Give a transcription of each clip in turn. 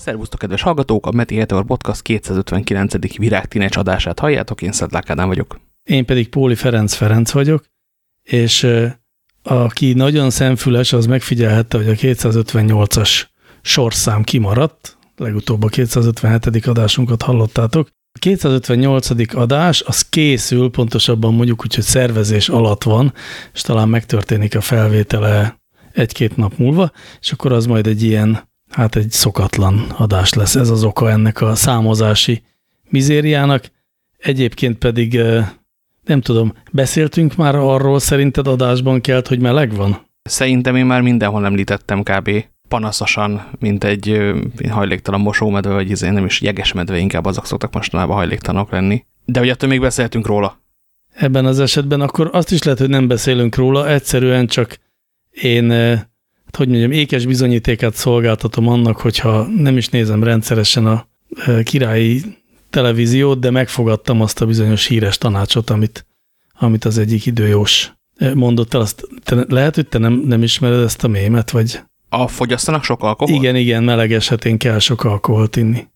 Szervusztok, kedves hallgatók! A Meti Heteor Podcast 259. virágtínecs adását halljátok, én Szedlák Ádám vagyok. Én pedig Póli Ferenc Ferenc vagyok, és aki nagyon szemfüles, az megfigyelhette, hogy a 258-as sorszám kimaradt, legutóbb a 257. adásunkat hallottátok. A 258. adás az készül, pontosabban mondjuk úgy, hogy szervezés alatt van, és talán megtörténik a felvétele egy-két nap múlva, és akkor az majd egy ilyen hát egy szokatlan adás lesz. Ez az oka ennek a számozási mizériának. Egyébként pedig nem tudom, beszéltünk már arról szerinted adásban kelt, hogy meleg van? Szerintem én már mindenhol említettem kb. panaszosan, mint egy hajléktalan mosómedve, vagy izé, nem is jeges medve, inkább azok szoktak mostanában hajléktalanok lenni. De hogy attól még beszéltünk róla. Ebben az esetben akkor azt is lehet, hogy nem beszélünk róla, egyszerűen csak én Hát, hogy mondjam, ékes bizonyítéket szolgáltatom annak, hogyha nem is nézem rendszeresen a királyi televíziót, de megfogadtam azt a bizonyos híres tanácsot, amit, amit az egyik időjós mondott el. Azt, te, lehet, hogy te nem, nem ismered ezt a mémet, vagy... A fogyasztanak sok alkoholt? Igen, igen, meleg esetén kell sok alkoholt inni.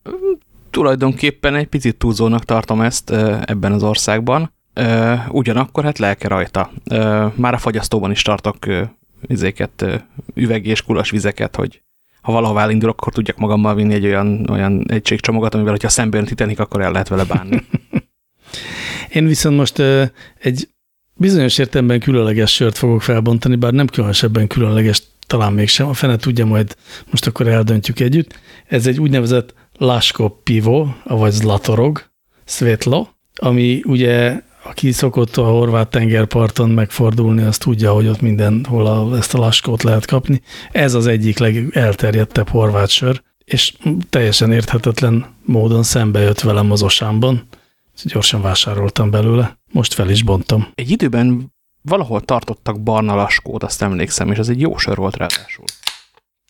Tulajdonképpen egy picit túlzónak tartom ezt ebben az országban. Ugyanakkor hát lelke rajta. Már a fogyasztóban is tartok izéket, üveg és kulas vizeket, hogy ha valahová elindulok, akkor tudjak magammal vinni egy olyan, olyan egységcsomagot, amivel, hogyha szembe jön Titanic, akkor el lehet vele bánni. Én viszont most egy bizonyos értelemben különleges sört fogok felbontani, bár nem különösebben különleges, talán mégsem, a fene tudja, majd most akkor eldöntjük együtt. Ez egy úgynevezett Lasko Pivo, vagy Zlatorog, Svetlo, ami ugye aki szokott a horvát tengerparton megfordulni, az tudja, hogy ott mindenhol a, ezt a laskót lehet kapni. Ez az egyik legelterjedtebb horvát sör, és teljesen érthetetlen módon szembe jött velem az osámban. Gyorsan vásároltam belőle, most fel is bontom. Egy időben valahol tartottak barna laskót, azt emlékszem, és ez egy jó sör volt ráadásul.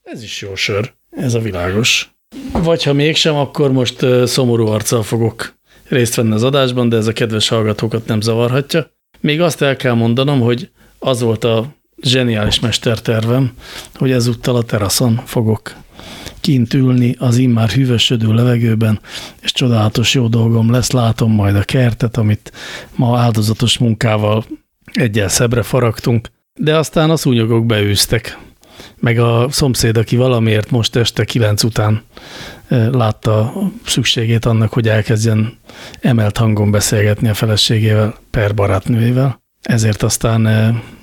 Ez is jó sör, ez a világos. Vagy ha mégsem, akkor most szomorú arccal fogok részt venni az adásban, de ez a kedves hallgatókat nem zavarhatja. Még azt el kell mondanom, hogy az volt a zseniális mestertervem, hogy ezúttal a teraszon fogok kint ülni az immár hűvösödő levegőben, és csodálatos jó dolgom lesz, látom majd a kertet, amit ma áldozatos munkával egyel szebbre faragtunk, de aztán a szúnyogok beűztek, meg a szomszéd, aki valamiért most este kilenc után látta szükségét annak, hogy elkezdjen emelt hangon beszélgetni a feleségével per barátnőjével. Ezért aztán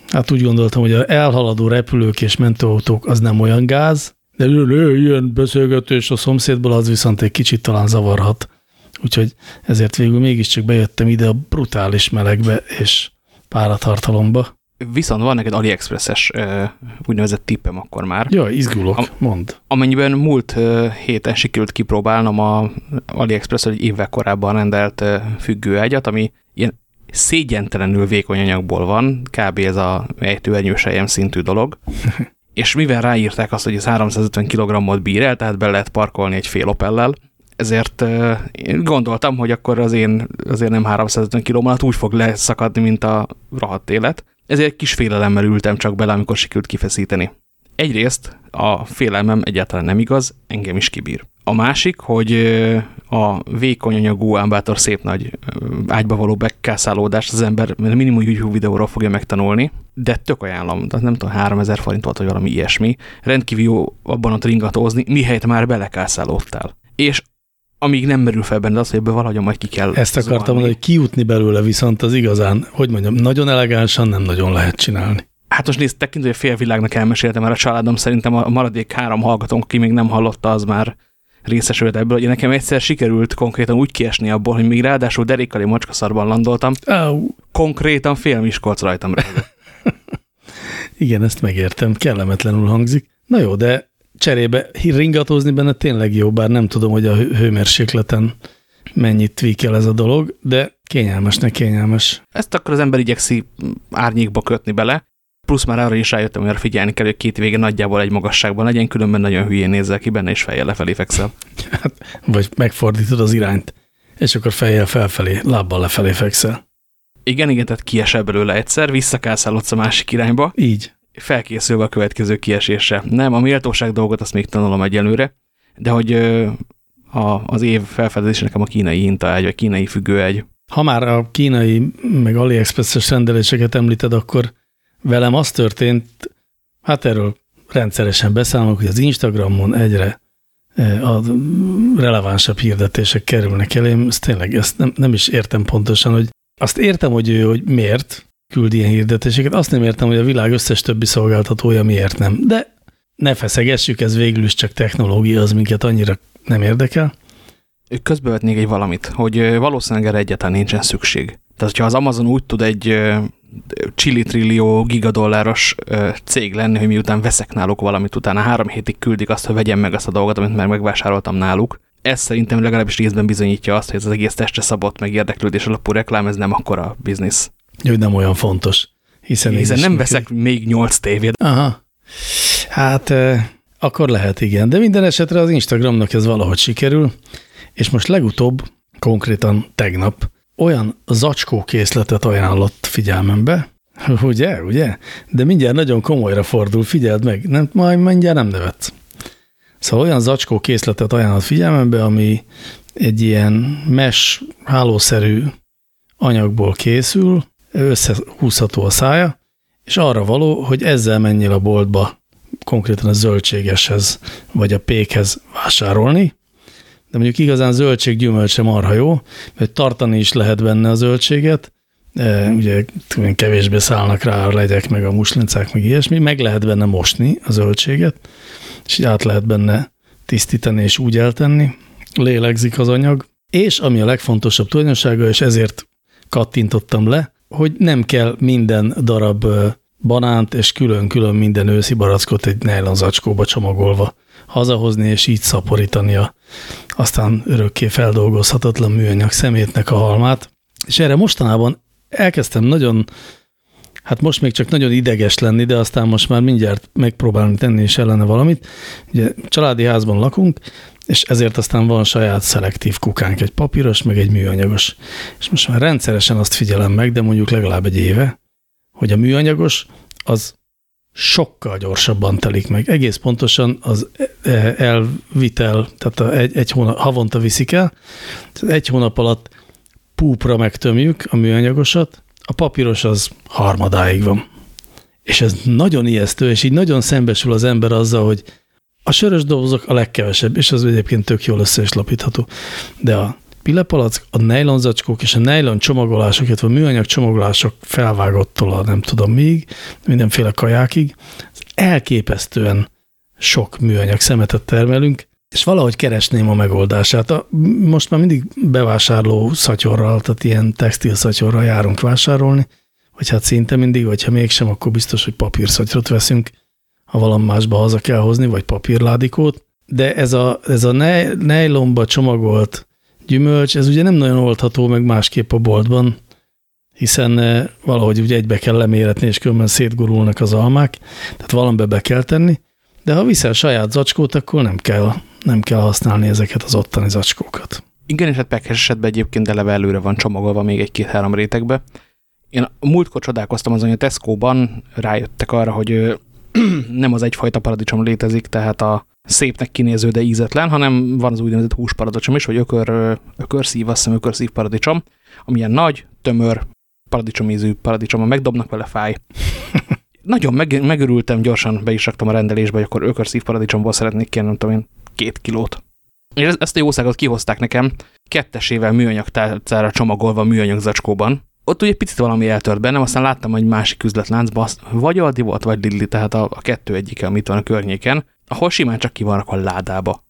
hát úgy gondoltam, hogy az elhaladó repülők és mentőautók az nem olyan gáz, de ilyen beszélgetés a szomszédból az viszont egy kicsit talán zavarhat. Úgyhogy ezért végül mégiscsak bejöttem ide a brutális melegbe és páratartalomba. Viszont van neked AliExpress-es úgynevezett tippem akkor már. Ja, izgulok, Am mond. Amennyiben múlt héten sikerült kipróbálnom a AliExpress egy évvel korábban rendelt függőágyat, ami ilyen szégyentelenül vékony anyagból van, kb. ez a ejtőernyősejem szintű dolog. és mivel ráírták azt, hogy ez 350 kg-ot bír el, tehát be lehet parkolni egy fél Opellel, ezért én gondoltam, hogy akkor az én azért nem 350 kg úgy fog leszakadni, mint a rohadt élet ezért kis félelemmel ültem csak bele, amikor sikerült kifeszíteni. Egyrészt a félelmem egyáltalán nem igaz, engem is kibír. A másik, hogy a vékony anyagú, ámbátor szép nagy ágyba való bekászálódást az ember minimum YouTube videóról fogja megtanulni, de tök ajánlom, tehát nem tudom, 3000 forint volt, vagy valami ilyesmi. Rendkívül jó abban ott ringatózni, mihelyt már belekászálódtál. És amíg nem merül fel benne az, hogy ebből valahogy majd ki kell Ezt akartam zuhanni. mondani, hogy kijutni belőle viszont az igazán, hogy mondjam, nagyon elegánsan nem nagyon lehet csinálni. Hát most nézd, tekintő, hogy a félvilágnak elmeséltem, mert a családom szerintem a maradék három hallgatónk, aki még nem hallotta, az már részesült ebből, hogy nekem egyszer sikerült konkrétan úgy kiesni abból, hogy még ráadásul derékkali macskaszarban landoltam, Au. konkrétan fél Miskolc rajtam Igen, ezt megértem, kellemetlenül hangzik. Na jó, de cserébe ringatózni benne tényleg jó, bár nem tudom, hogy a hőmérsékleten mennyit tweakel ez a dolog, de kényelmesnek kényelmes. Ezt akkor az ember igyekszi árnyékba kötni bele, plusz már arra is rájöttem, hogy figyelni kell, hogy két vége nagyjából egy magasságban legyen, különben nagyon hülyén nézzel ki benne, és fejjel lefelé fekszel. Hát, vagy megfordítod az irányt, és akkor fejjel felfelé, lábbal lefelé fekszel. Igen, igen, tehát kiesel belőle egyszer, visszakászálodsz a másik irányba. Így felkészülve a következő kiesésre. Nem, a méltóság dolgot azt még tanulom egyelőre. de hogy a, az év felfedezés nekem a kínai egy, vagy kínai egy. Ha már a kínai, meg AliExpress-es rendeléseket említed, akkor velem az történt, hát erről rendszeresen beszámolok, hogy az Instagramon egyre a relevánsabb hirdetések kerülnek elém, ezt tényleg ezt nem, nem is értem pontosan, hogy azt értem, hogy hogy miért küld ilyen hirdetéseket, azt nem értem, hogy a világ összes többi szolgáltatója miért nem, de ne feszegessük, ez végül is csak technológia, az minket annyira nem érdekel. Közbevetnék egy valamit, hogy valószínűleg erre egyáltalán nincsen szükség. Tehát, hogyha az Amazon úgy tud egy trillió gigadolláros cég lenni, hogy miután veszek náluk valamit, utána három hétig küldik azt, hogy vegyem meg azt a dolgot, amit már megvásároltam náluk. Ez szerintem legalábbis részben bizonyítja azt, hogy ez az egész testre szabott, meg érdeklődés alapú reklám, ez nem akkora biznisz. Hogy nem olyan fontos. Hiszen, hiszen nem veszek még nyolc tévét. Aha. Hát akkor lehet, igen. De minden esetre az Instagramnak ez valahogy sikerül, és most legutóbb, konkrétan tegnap, olyan zacskó készletet ajánlott figyelmembe, ugye, ugye? De mindjárt nagyon komolyra fordul, figyeld meg, nem, majd mindjárt nem nevetsz. Szóval olyan zacskó készletet ajánlott figyelmembe, ami egy ilyen mes hálószerű anyagból készül, összehúzható a szája, és arra való, hogy ezzel menjél a boltba, konkrétan a zöldségeshez, vagy a pékhez vásárolni, de mondjuk igazán zöldség gyümölcse marha jó, mert tartani is lehet benne a zöldséget, ugye kevésbé szállnak rá a legyek, meg a muslincák, meg ilyesmi, meg lehet benne mosni a zöldséget, és át lehet benne tisztítani és úgy eltenni, lélegzik az anyag, és ami a legfontosabb tulajdonsága, és ezért kattintottam le, hogy nem kell minden darab banánt és külön-külön minden őszi barackot egy nylon zacskóba csomagolva hazahozni, és így szaporítani a aztán örökké feldolgozhatatlan műanyag szemétnek a halmát. És erre mostanában elkezdtem nagyon, hát most még csak nagyon ideges lenni, de aztán most már mindjárt megpróbálni tenni is ellene valamit. Ugye családi házban lakunk, és ezért aztán van saját szelektív kukánk, egy papíros, meg egy műanyagos. És most már rendszeresen azt figyelem meg, de mondjuk legalább egy éve, hogy a műanyagos az sokkal gyorsabban telik meg. Egész pontosan az e, elvitel, tehát egy, egy hónap, havonta viszik el, egy hónap alatt púpra megtömjük a műanyagosat, a papíros az harmadáig van. És ez nagyon ijesztő, és így nagyon szembesül az ember azzal, hogy a sörös dobozok a legkevesebb, és az egyébként tök jól össze is lapítható. De a pillepalack, a nylon zacskók és a nylon csomagolások, illetve a műanyag csomagolások felvágottól a nem tudom még, mindenféle kajákig, elképesztően sok műanyag szemetet termelünk, és valahogy keresném a megoldását. A, most már mindig bevásárló szatyorral, tehát ilyen textil szatyorral járunk vásárolni, vagy hát szinte mindig, vagy ha mégsem, akkor biztos, hogy papírszatyrot veszünk, ha valami másba haza kell hozni, vagy papírládikót. De ez a, ez a nejlomba csomagolt gyümölcs, ez ugye nem nagyon oldható meg másképp a boltban, hiszen eh, valahogy ugye egybe kell leméretni, és különben szétgurulnak az almák, tehát valamibe be kell tenni, de ha viszel saját zacskót, akkor nem kell, nem kell használni ezeket az ottani zacskókat. Igen, és hát pekes esetben egyébként eleve előre van csomagolva még egy-két-három rétegbe. Én múltkor csodálkoztam azon, hogy a Tesco-ban rájöttek arra, hogy nem az egyfajta paradicsom létezik, tehát a szépnek kinéző, de ízetlen, hanem van az úgynevezett húsparadicsom is, vagy ökör, ökörszív, azt hiszem ökörszív paradicsom, ami ilyen nagy, tömör, paradicsomízű paradicsom, megdobnak vele fáj. Nagyon meg, megörültem, gyorsan be is raktam a rendelésbe, hogy akkor ökörszív paradicsomból szeretnék kérni, nem tudom én, két kilót. És ezt a jószágot kihozták nekem, kettesével műanyag tálcára csomagolva műanyag zacskóban. Ott ugye picit valami eltört bennem, aztán láttam, hogy másik üzletláncban, vagy Aldi volt, vagy Lidli, tehát a, a kettő egyike, amit van a környéken, ahol simán csak ki vannak a ládába.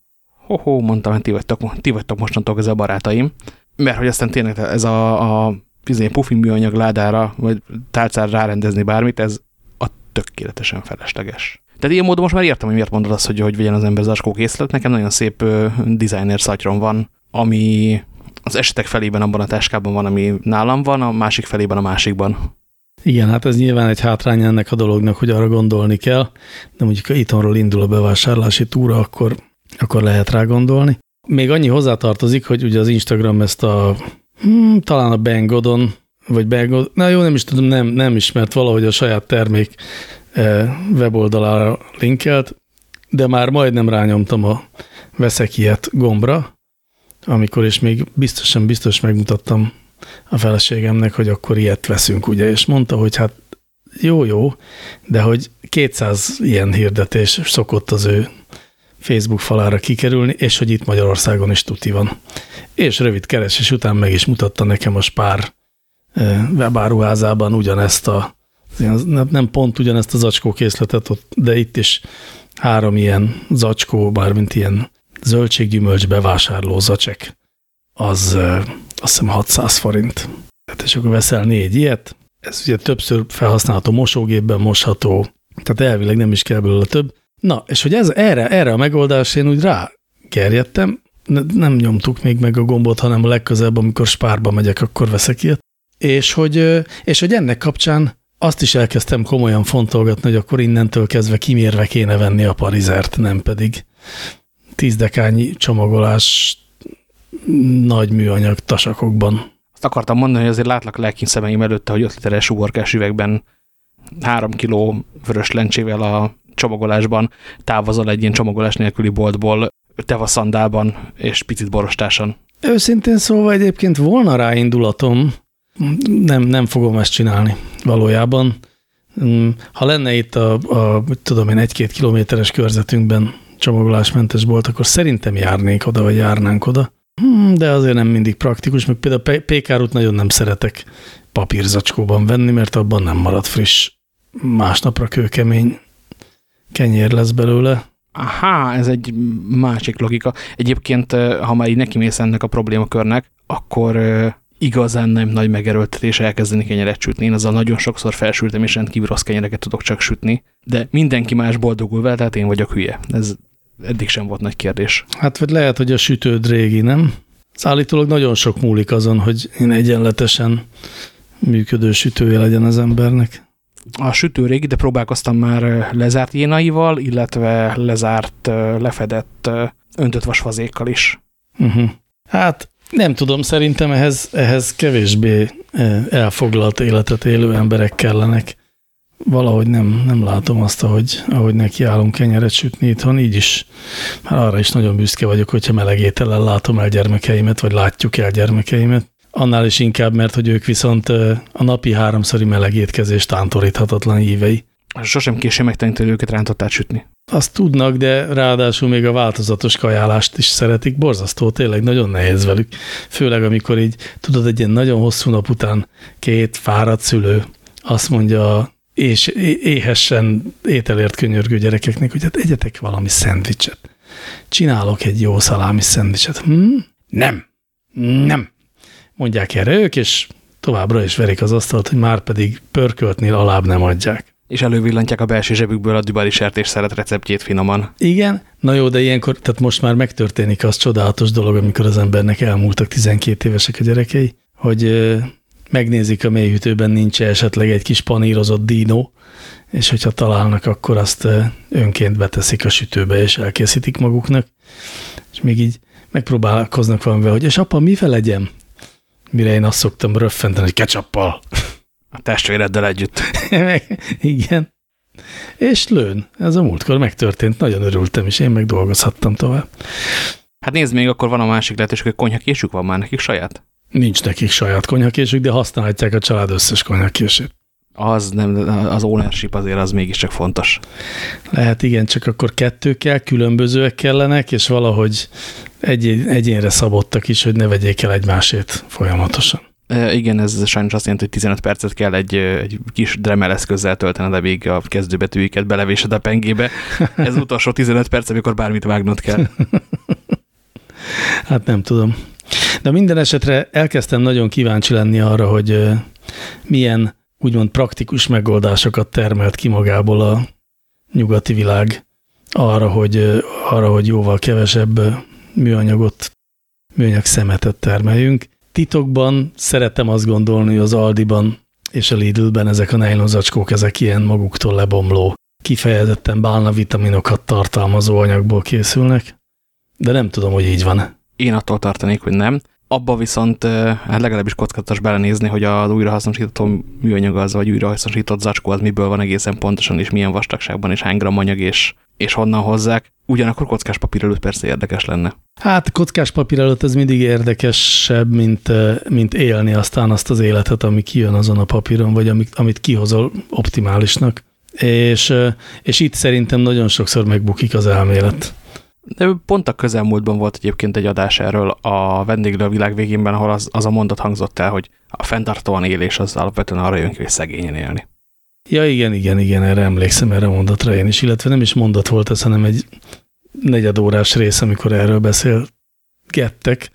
Ho-ho, mondtam, hogy ti vagytok, ti vagytok mostantól ez a barátaim. Mert hogy aztán tényleg ez a, a izé, pufi műanyag ládára, vagy tálcára rárendezni bármit, ez a tökéletesen felesleges. Tehát ilyen módon most már értem, hogy miért mondod azt, hogy hogy vegyen az ember zacskó készlet. Nekem nagyon szép designer szatyrom van, ami az esetek felében abban a táskában van, ami nálam van, a másik felében a másikban. Igen, hát ez nyilván egy hátrány ennek a dolognak, hogy arra gondolni kell, de mondjuk ha itthonról indul a bevásárlási túra, akkor, akkor lehet rá gondolni. Még annyi hozzátartozik, hogy ugye az Instagram ezt a, hmm, talán a Bengodon, vagy Bengod, na jó, nem is tudom, nem, nem ismert valahogy a saját termék eh, weboldalára linkelt, de már majdnem rányomtam a veszek ilyet gombra, amikor is még biztosan biztos megmutattam a feleségemnek, hogy akkor ilyet veszünk, ugye, és mondta, hogy hát jó, jó, de hogy 200 ilyen hirdetés szokott az ő Facebook falára kikerülni, és hogy itt Magyarországon is tuti van. És rövid keresés után meg is mutatta nekem a Spár webáruházában ugyanezt a, nem pont ugyanezt a zacskókészletet, de itt is három ilyen zacskó, bármint ilyen zöldséggyümölcs bevásárló zacsek, az azt hiszem 600 forint. Tehát és akkor veszel négy ilyet, ez ugye többször felhasználható mosógépben mosható, tehát elvileg nem is kell belőle több. Na, és hogy ez, erre, erre a megoldás én úgy rágerjedtem, nem nyomtuk még meg a gombot, hanem a legközelebb, amikor spárba megyek, akkor veszek ilyet. És hogy, és hogy ennek kapcsán azt is elkezdtem komolyan fontolgatni, hogy akkor innentől kezdve kimérve kéne venni a parizert, nem pedig tízdekányi csomagolás nagy műanyag tasakokban. Azt akartam mondani, hogy azért látlak lelkin szemeim előtte, hogy 5 literes uborkás üvegben 3 kiló vörös lencsével a csomagolásban távozol egy ilyen csomagolás nélküli boltból, tevaszandában és picit borostáson. Őszintén szólva egyébként volna rá indulatom, nem, nem fogom ezt csinálni valójában. Mm, ha lenne itt a, a tudom én, egy-két kilométeres körzetünkben csomagolásmentes bolt, akkor szerintem járnék oda, vagy járnánk oda. Hmm, de azért nem mindig praktikus, meg például pékárút nagyon nem szeretek papírzacskóban venni, mert abban nem marad friss. Másnapra kőkemény kenyér lesz belőle. Aha, ez egy másik logika. Egyébként, ha már így neki mész ennek a problémakörnek, akkor igazán nem nagy megerőltetés elkezdeni kenyeret sütni. Én azzal nagyon sokszor felsültem, és rendkívül rossz kenyereket tudok csak sütni, de mindenki más boldogul vele, tehát én vagyok hülye. Ez eddig sem volt nagy kérdés. Hát vagy lehet, hogy a sütőd régi, nem? Szállítólag nagyon sok múlik azon, hogy én egyenletesen működő sütője legyen az embernek. A sütő régi, de próbálkoztam már lezárt jénaival, illetve lezárt, lefedett öntött vasfazékkal is. Uh -huh. Hát nem tudom, szerintem ehhez, ehhez kevésbé elfoglalt életet élő emberek kellenek valahogy nem, nem látom azt, ahogy, ahogy nekiállunk kenyeret sütni itthon, így is. Már arra is nagyon büszke vagyok, hogyha meleg étellel látom el gyermekeimet, vagy látjuk el gyermekeimet. Annál is inkább, mert hogy ők viszont a napi háromszori meleg étkezés tántoríthatatlan hívei. Sosem késő megtanítani őket rántottát sütni. Azt tudnak, de ráadásul még a változatos kajálást is szeretik. Borzasztó, tényleg nagyon nehéz velük. Főleg, amikor így, tudod, egy ilyen nagyon hosszú nap után két fáradt szülő azt mondja és éhessen ételért könyörgő gyerekeknek, hogy hát egyetek valami szendvicset. Csinálok egy jó szalámi szendvicset. Hm? Nem. Nem. Mondják erre ők, és továbbra is verik az asztalt, hogy már pedig pörköltnél alább nem adják. És elővillantják a belső zsebükből a dübali szeret receptjét finoman. Igen, na jó, de ilyenkor, tehát most már megtörténik az csodálatos dolog, amikor az embernek elmúltak 12 évesek a gyerekei, hogy megnézik a mélyhűtőben nincs -e esetleg egy kis panírozott dínó, és hogyha találnak, akkor azt önként beteszik a sütőbe, és elkészítik maguknak, és még így megpróbálkoznak valamivel, hogy és apa, mivel legyem? Mire én azt szoktam röffenteni, hogy ketchuppal. A testvéreddel együtt. Igen. És lőn. Ez a múltkor megtörtént, nagyon örültem, és én meg dolgozhattam tovább. Hát nézd még, akkor van a másik lehetőség, hogy konyhakésük van már nekik saját? Nincs nekik saját konyhakésük, de használhatják a család összes konyhakését. Az nem, az ownership azért az mégiscsak fontos. Lehet, igen, csak akkor kettő kell, különbözőek kellenek, és valahogy egy, egyénre szabottak is, hogy ne vegyék el egymásét folyamatosan. Igen, ez sajnos azt jelenti, hogy 15 percet kell egy, egy kis Dremel eszközzel töltened, amíg a kezdőbetűiket belevésed a pengébe. Ez utolsó 15 perc, amikor bármit vágnod kell. hát nem tudom. De minden esetre elkezdtem nagyon kíváncsi lenni arra, hogy milyen úgymond praktikus megoldásokat termelt ki magából a nyugati világ arra, hogy, arra, hogy jóval kevesebb műanyagot, műanyag szemetet termeljünk. Titokban szeretem azt gondolni, hogy az Aldiban és a Lidlben ezek a nejlonzacskók, ezek ilyen maguktól lebomló, kifejezetten bálna vitaminokat tartalmazó anyagból készülnek, de nem tudom, hogy így van. Én attól tartanék, hogy nem. Abba viszont hát legalábbis kockázatos belenézni, hogy az újrahasznosítható műanyag az, vagy újrahasznosított zacskó az miből van egészen pontosan, és milyen vastagságban, és hány gram anyag, és, és honnan hozzák. Ugyanakkor kockás papír előtt persze érdekes lenne. Hát kockás papír előtt ez mindig érdekesebb, mint, mint élni aztán azt az életet, ami kijön azon a papíron, vagy amit, amit kihozol optimálisnak. És, és itt szerintem nagyon sokszor megbukik az elmélet. De pont a közelmúltban volt egyébként egy adás erről a vendéglő a világ végénben, ahol az, az a mondat hangzott el, hogy a fenntartóan élés az alapvetően arra jön ki, hogy szegényen élni. Ja, igen, igen, igen, erre emlékszem, erre mondatra én is, illetve nem is mondat volt ez, hanem egy negyedórás rész, amikor erről beszélgettek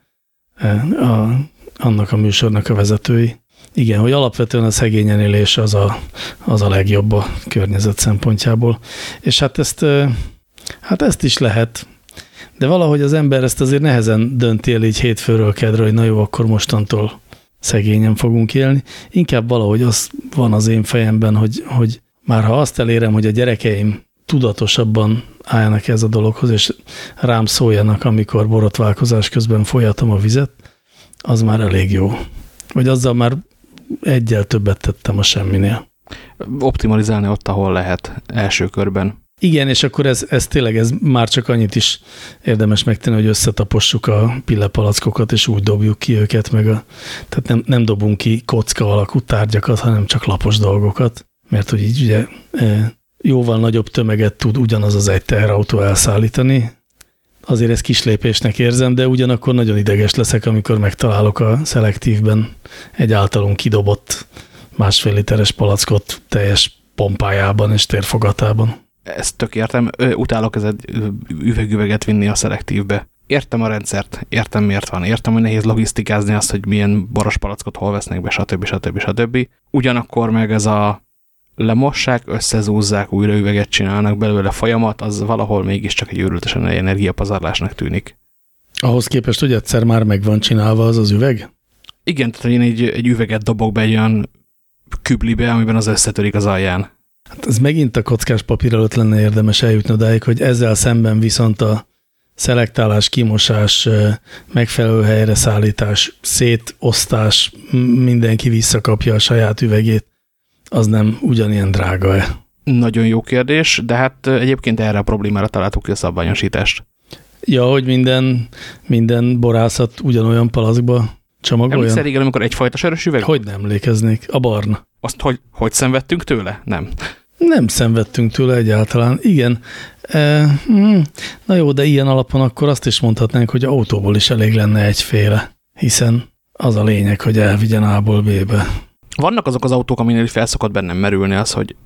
eh, a, annak a műsornak a vezetői. Igen, hogy alapvetően a szegényen élés az a, az a legjobb a környezet szempontjából. És hát ezt, eh, hát ezt is lehet, de valahogy az ember ezt azért nehezen dönti el így hétfőről kedre, hogy na jó, akkor mostantól szegényen fogunk élni. Inkább valahogy az van az én fejemben, hogy, hogy már ha azt elérem, hogy a gyerekeim tudatosabban álljanak ez a dologhoz, és rám szóljanak, amikor borotválkozás közben folyatom a vizet, az már elég jó. Vagy azzal már egyel többet tettem a semminél. Optimalizálni ott, ahol lehet első körben. Igen, és akkor ez, ez tényleg ez már csak annyit is érdemes megtenni, hogy összetapossuk a pillepalackokat, és úgy dobjuk ki őket, meg a, tehát nem, nem dobunk ki kocka alakú tárgyakat, hanem csak lapos dolgokat, mert hogy így ugye e, jóval nagyobb tömeget tud ugyanaz az egy teherautó elszállítani. Azért ezt kis lépésnek érzem, de ugyanakkor nagyon ideges leszek, amikor megtalálok a szelektívben egy általunk kidobott másfél literes palackot teljes pompájában és térfogatában ezt tök értem, utálok ez egy üvegüveget vinni a szelektívbe. Értem a rendszert, értem miért van, értem, hogy nehéz logisztikázni azt, hogy milyen boros palackot hol vesznek be, stb. stb. stb. Ugyanakkor meg ez a lemossák, összezúzzák, újra üveget csinálnak belőle folyamat, az valahol mégiscsak egy őrültesen energiapazarlásnak tűnik. Ahhoz képest, hogy egyszer már meg van csinálva az az üveg? Igen, tehát én egy, egy üveget dobok be egy olyan küblibe, amiben az összetörik az alján. Hát ez megint a kockás papír előtt lenne érdemes eljutni odáig, hogy ezzel szemben viszont a szelektálás, kimosás, megfelelő helyre szállítás, szétosztás, mindenki visszakapja a saját üvegét, az nem ugyanilyen drága-e? Nagyon jó kérdés, de hát egyébként erre a problémára találtuk ki a szabványosítást. Ja, hogy minden, minden borászat ugyanolyan palackba csomagoljon? Emlékszel igen, amikor egyfajta sörös üveg? Hogy nem emlékeznék? A barna. Azt hogy, hogy szenvedtünk tőle? Nem. Nem szenvedtünk tőle egyáltalán. Igen. E, hm, na jó, de ilyen alapon akkor azt is mondhatnánk, hogy autóból is elég lenne egyféle, hiszen az a lényeg, hogy elvigyen A-ból B-be. Vannak azok az autók, aminél felszokott bennem merülni az, hogy,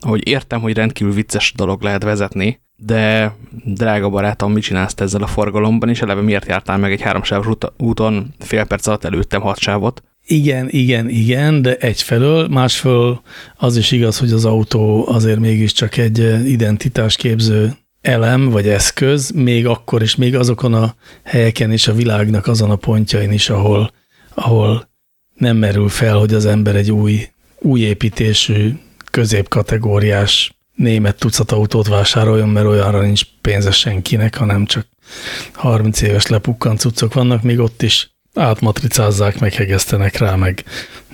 hogy értem, hogy rendkívül vicces dolog lehet vezetni, de drága barátom, mit csinálsz ezzel a forgalomban, és eleve miért jártál meg egy háromsávos úton fél perc alatt előttem hat sávot? Igen, igen, igen, de egyfelől, másfelől az is igaz, hogy az autó azért mégiscsak egy identitásképző elem vagy eszköz, még akkor is, még azokon a helyeken is, a világnak azon a pontjain is, ahol, ahol nem merül fel, hogy az ember egy új, új építésű, középkategóriás német tucat autót vásároljon, mert olyanra nincs pénze senkinek, hanem csak 30 éves lepukkant cuccok vannak, még ott is átmatricázzák, meghegesztenek rá, meg,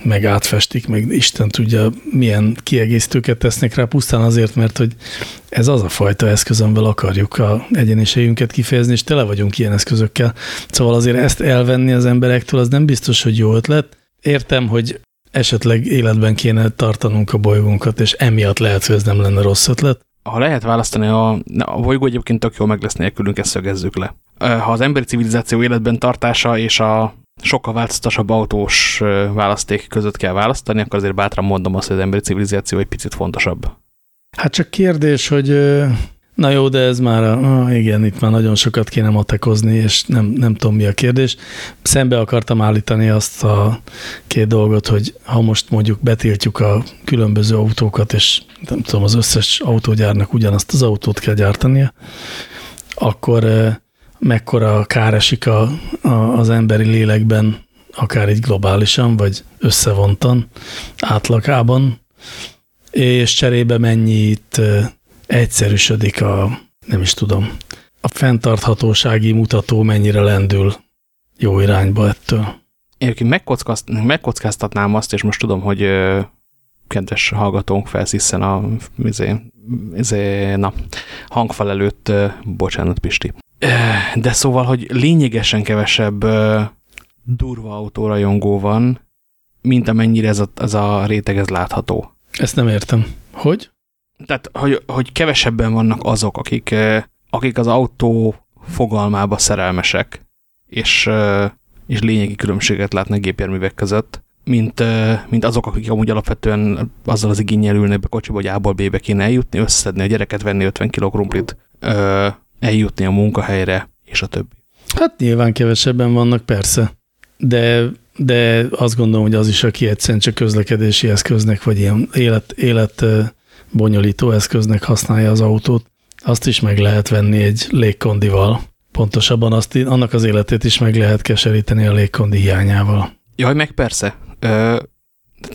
meg átfestik, meg Isten tudja, milyen kiegészítőket tesznek rá, pusztán azért, mert hogy ez az a fajta eszköz, amivel akarjuk a egyéniségünket kifejezni, és tele vagyunk ilyen eszközökkel. Szóval azért ezt elvenni az emberektől, az nem biztos, hogy jó ötlet. Értem, hogy esetleg életben kéne tartanunk a bolygónkat, és emiatt lehet, hogy ez nem lenne rossz ötlet. Ha lehet választani, a, a bolygó egyébként tök jól meg lesz nélkülünk, ezt szögezzük le. Ha az emberi civilizáció életben tartása és a sokkal változtasabb autós választék között kell választani, akkor azért bátran mondom azt, hogy az emberi civilizáció egy picit fontosabb. Hát csak kérdés, hogy Na jó, de ez már, a, igen, itt már nagyon sokat kéne matekozni, és nem, nem tudom mi a kérdés. Szembe akartam állítani azt a két dolgot, hogy ha most mondjuk betiltjuk a különböző autókat, és nem tudom, az összes autógyárnak ugyanazt az autót kell gyártania, akkor mekkora kár esik a, a, az emberi lélekben, akár így globálisan, vagy összevontan, átlagában, és cserébe mennyit egyszerűsödik a, nem is tudom, a fenntarthatósági mutató mennyire lendül jó irányba ettől. Én megkockáztatnám azt, és most tudom, hogy kedves hallgatónk felsziszen a izé, izé, na, hangfal előtt, bocsánat Pisti. De szóval, hogy lényegesen kevesebb durva autórajongó van, mint amennyire ez a, ez a réteg ez látható. Ezt nem értem. Hogy? Tehát, hogy, hogy kevesebben vannak azok, akik, akik az autó fogalmába szerelmesek, és, és lényegi különbséget látnak gépjárművek között, mint, mint azok, akik amúgy alapvetően azzal az igényel ülnek be kocsiba, hogy A-ból B-be kéne eljutni, összeszedni a gyereket, venni 50 kg krumplit, eljutni a munkahelyre, és a többi. Hát nyilván kevesebben vannak, persze, de, de azt gondolom, hogy az is, aki egyszerűen csak közlekedési eszköznek, vagy ilyen élet, élet bonyolító eszköznek használja az autót, azt is meg lehet venni egy légkondival. Pontosabban azt, annak az életét is meg lehet keseríteni a légkondi hiányával. Jaj, meg persze. Ö,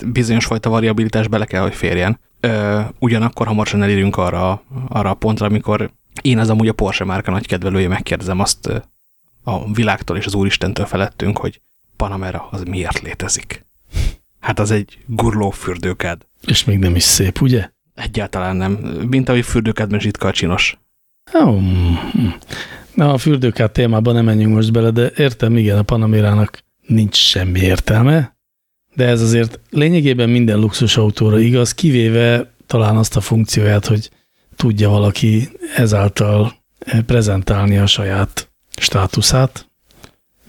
bizonyos fajta variabilitás bele kell, hogy férjen. Ö, ugyanakkor hamarosan elérünk arra, arra a pontra, amikor én az amúgy a Porsche márka nagy kedvelője megkérdezem azt a világtól és az Úristentől felettünk, hogy Panamera az miért létezik? Hát az egy gurló fürdőkád. És még nem is szép, ugye? Egyáltalán nem. Mint ahogy fürdőkádban zsitka a csinos. Oh, na, a fürdőkád témában nem menjünk most bele, de értem, igen, a Panamérának nincs semmi értelme, de ez azért lényegében minden luxusautóra igaz, kivéve talán azt a funkcióját, hogy tudja valaki ezáltal prezentálni a saját státuszát,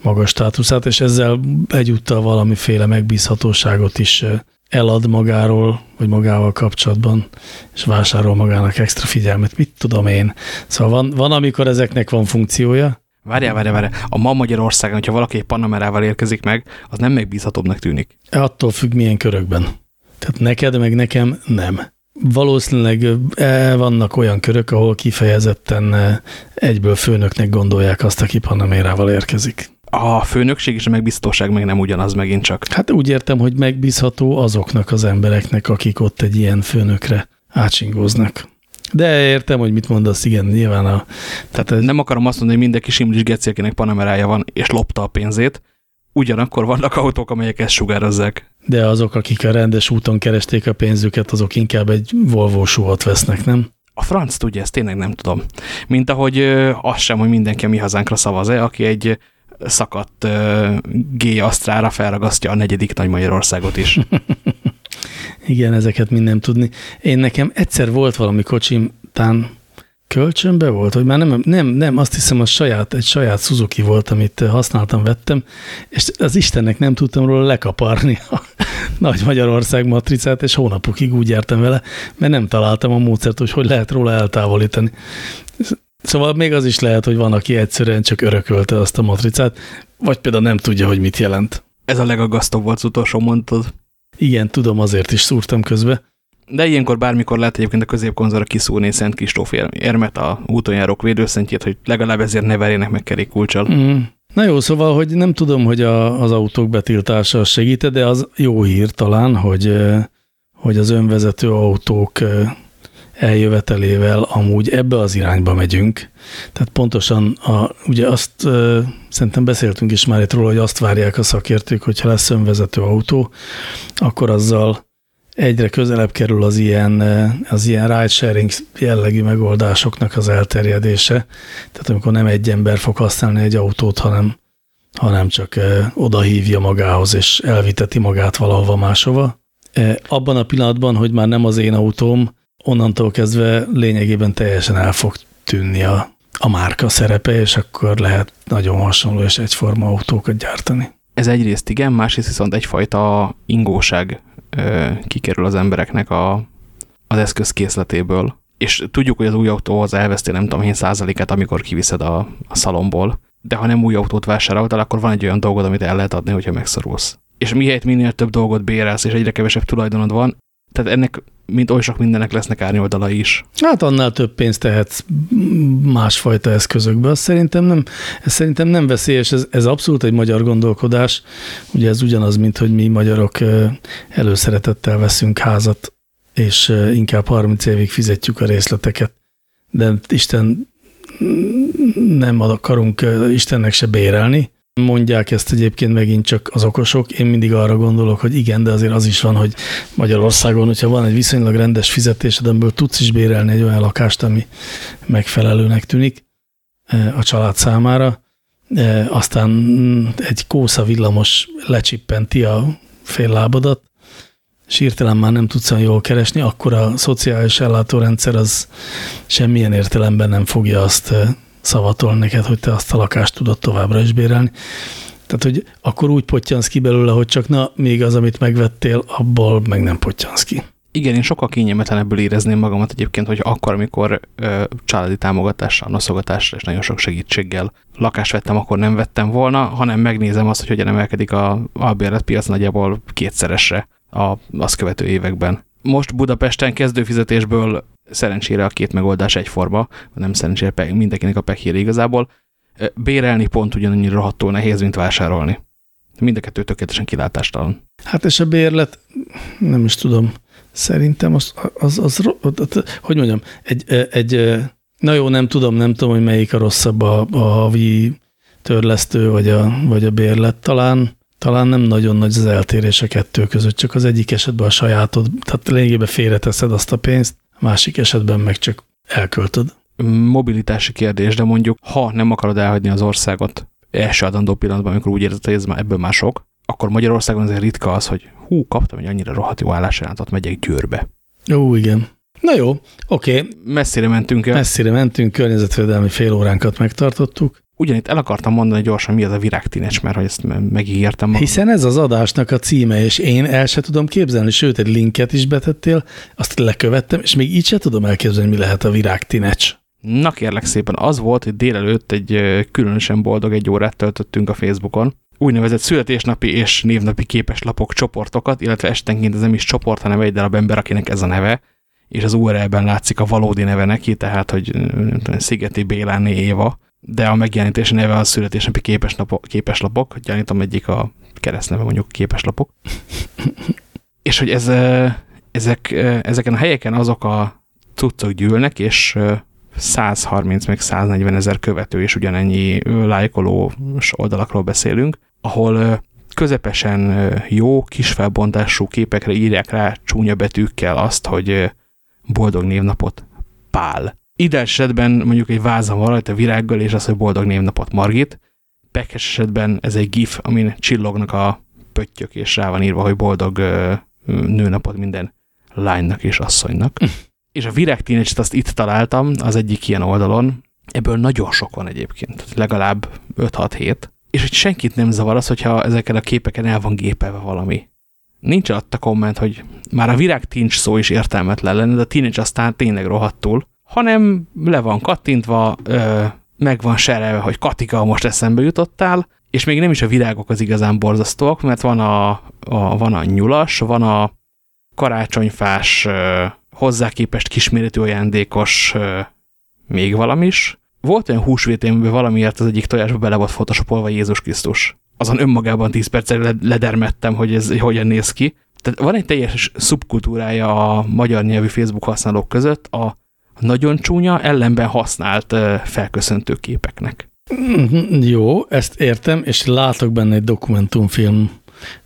magas státuszát, és ezzel egyúttal valamiféle megbízhatóságot is elad magáról, vagy magával kapcsolatban, és vásárol magának extra figyelmet, mit tudom én. Szóval van, van amikor ezeknek van funkciója. Várjál, várjál, várjál. A ma Magyarországon, hogyha valaki egy Panamerával érkezik meg, az nem megbízhatóbbnak tűnik. Attól függ, milyen körökben. Tehát neked, meg nekem nem. Valószínűleg e, vannak olyan körök, ahol kifejezetten e, egyből főnöknek gondolják azt, aki Panamérával érkezik. A főnökség és a megbízhatóság meg nem ugyanaz megint csak. Hát úgy értem, hogy megbízható azoknak az embereknek, akik ott egy ilyen főnökre átsingóznak. De értem, hogy mit mondasz, igen, nyilván a... Tehát ez... Nem akarom azt mondani, hogy mindenki simlis geci, akinek panamerája van, és lopta a pénzét, ugyanakkor vannak autók, amelyek ezt sugározzák. De azok, akik a rendes úton keresték a pénzüket, azok inkább egy Volvo suhat vesznek, nem? A franc tudja, ezt tényleg nem tudom. Mint ahogy az sem, hogy mindenki a mi hazánkra szavaz-e, aki egy szakadt G-asztrára felragasztja a negyedik Nagy Magyarországot is. Igen, ezeket minden tudni. Én nekem egyszer volt valami kocsim, tán kölcsönbe volt, hogy már nem, nem, nem, azt hiszem, a saját, egy saját Suzuki volt, amit használtam, vettem, és az Istennek nem tudtam róla lekaparni a Nagy Magyarország matricát, és hónapokig úgy jártam vele, mert nem találtam a módszert, hogy hogy lehet róla eltávolítani. Szóval még az is lehet, hogy van, aki egyszerűen csak örökölte azt a matricát, vagy például nem tudja, hogy mit jelent. Ez a legaggasztóbb volt az utolsó mondtad. Igen, tudom, azért is szúrtam közbe. De ilyenkor bármikor lehet egyébként a középkonzolra kiszúrni Szent Kristóf érmet, a útonjárók védőszentjét, hogy legalább ezért ne verjenek meg kerékkulcsal. Mm. Na jó, szóval, hogy nem tudom, hogy a, az autók betiltása segít de az jó hír talán, hogy, hogy az önvezető autók eljövetelével amúgy ebbe az irányba megyünk. Tehát pontosan, a, ugye azt ö, szerintem beszéltünk is már itt róla, hogy azt várják a szakértők, hogyha lesz önvezető autó, akkor azzal egyre közelebb kerül az ilyen, az ilyen ride-sharing jellegű megoldásoknak az elterjedése. Tehát amikor nem egy ember fog használni egy autót, hanem, hanem csak oda hívja magához, és elviteti magát valahova máshova. Abban a pillanatban, hogy már nem az én autóm, onnantól kezdve lényegében teljesen el fog tűnni a, a márka szerepe, és akkor lehet nagyon hasonló és egyforma autókat gyártani. Ez egyrészt igen, másrészt viszont egyfajta ingóság kikerül az embereknek a, az eszközkészletéből. És tudjuk, hogy az új autóhoz elveszti nem tudom én százalékát, amikor kiviszed a, a szalomból. De ha nem új autót vásároltál, akkor van egy olyan dolgod, amit el lehet adni, hogyha megszorulsz. És mihelyt minél több dolgot bérelsz, és egyre kevesebb tulajdonod van, tehát ennek, mint oly sok mindennek lesznek árnyoldalai is. Hát annál több pénzt tehetsz másfajta eszközökbe. Azt szerintem nem, ez szerintem nem veszélyes, ez, ez abszolút egy magyar gondolkodás. Ugye ez ugyanaz, mint hogy mi magyarok előszeretettel veszünk házat, és inkább 30 évig fizetjük a részleteket. De Isten nem akarunk Istennek se bérelni, Mondják ezt egyébként megint csak az okosok. Én mindig arra gondolok, hogy igen, de azért az is van, hogy Magyarországon, hogyha van egy viszonylag rendes fizetésed, amiből tudsz is bérelni egy olyan lakást, ami megfelelőnek tűnik e, a család számára, e, aztán egy kósza villamos lecsippenti a fél lábadat, és hirtelen már nem tudsz olyan jól keresni, akkor a szociális ellátórendszer az semmilyen értelemben nem fogja azt e, szavatol neked, hogy te azt a lakást tudod továbbra is bérelni. Tehát, hogy akkor úgy potyansz ki belőle, hogy csak na, még az, amit megvettél, abból meg nem potyansz ki. Igen, én sokkal kényelmetlenebből érezném magamat egyébként, hogy akkor, amikor ö, családi támogatással, noszogatással és nagyon sok segítséggel lakást vettem, akkor nem vettem volna, hanem megnézem azt, hogy hogyan emelkedik a albérletpiac nagyjából kétszeresre a, azt követő években. Most Budapesten kezdőfizetésből szerencsére a két megoldás egyforma, nem szerencsére mindenkinek a pekére igazából. Bérelni pont ugyanannyira rohadtul nehéz, mint vásárolni. Mind a kettő tökéletesen kilátástalan. Hát és a bérlet, nem is tudom, szerintem az, az, az, az hogy mondjam, egy, egy, na jó, nem tudom, nem tudom, hogy melyik a rosszabb a, a havi törlesztő, vagy a, vagy a bérlet. Talán, talán nem nagyon nagy az eltérés a kettő között, csak az egyik esetben a sajátod, tehát lényegében félreteszed azt a pénzt, másik esetben meg csak elköltöd. Mobilitási kérdés, de mondjuk, ha nem akarod elhagyni az országot első adandó pillanatban, amikor úgy érzed, hogy ez már ebből már sok, akkor Magyarországon azért ritka az, hogy hú, kaptam egy annyira rohadt jó állásajánlatot, megyek Győrbe. Ó, igen. Na jó, oké. Okay. Messzire mentünk el. Messzire mentünk, környezetvédelmi fél óránkat megtartottuk. Ugyanitt el akartam mondani gyorsan, mi az a virágtinecs, mert hogy ezt megígértem magam. Hiszen ez az adásnak a címe, és én el se tudom képzelni, sőt, egy linket is betettél, azt lekövettem, és még így se tudom elképzelni, mi lehet a virágtinecs. Na kérlek szépen, az volt, hogy délelőtt egy különösen boldog egy órát töltöttünk a Facebookon, úgynevezett születésnapi és névnapi képeslapok csoportokat, illetve estenként ez nem is csoport, hanem egy darab ember, akinek ez a neve, és az URL-ben látszik a valódi neve neki, tehát, hogy Szigeti Béláné Éva, de a megjelenítési neve a születésnapi képeslapok, képeslapok, gyanítom egyik a keresztneve mondjuk képeslapok. és hogy ez, ezek, ezeken a helyeken azok a cuccok gyűlnek, és 130 meg 140 ezer követő és ugyanennyi lájkolós oldalakról beszélünk, ahol közepesen jó, kisfelbontású képekre írják rá csúnya betűkkel azt, hogy boldog névnapot, Pál. Ideális esetben mondjuk egy vázan van rajta virággal, és az, hogy boldog névnapot Margit. Pekes esetben ez egy gif, amin csillognak a pöttyök, és rá van írva, hogy boldog nőnapot minden lánynak és asszonynak. és a virágtínecset azt itt találtam, az egyik ilyen oldalon. Ebből nagyon sok van egyébként, legalább 5-6-7. És hogy senkit nem zavar az, hogyha ezeken a képeken el van gépelve valami. Nincs a komment, hogy már a virágtincs szó is értelmetlen lenne, de a teenage aztán tényleg rohadtul hanem le van kattintva, ö, meg van serelve, hogy Katika, most eszembe jutottál, és még nem is a virágok az igazán borzasztóak, mert van a, a, van a nyulas, van a karácsonyfás, ö, hozzá kisméretű ajándékos ö, még valami is. Volt olyan húsvétén, valamiért az egyik tojásba bele volt photoshopolva Jézus Krisztus. Azon önmagában 10 percre ledermettem, hogy ez hogyan néz ki. Tehát van egy teljes szubkultúrája a magyar nyelvű Facebook használók között a nagyon csúnya, ellenben használt felköszöntő képeknek. Mhm, jó, ezt értem, és látok benne egy dokumentumfilm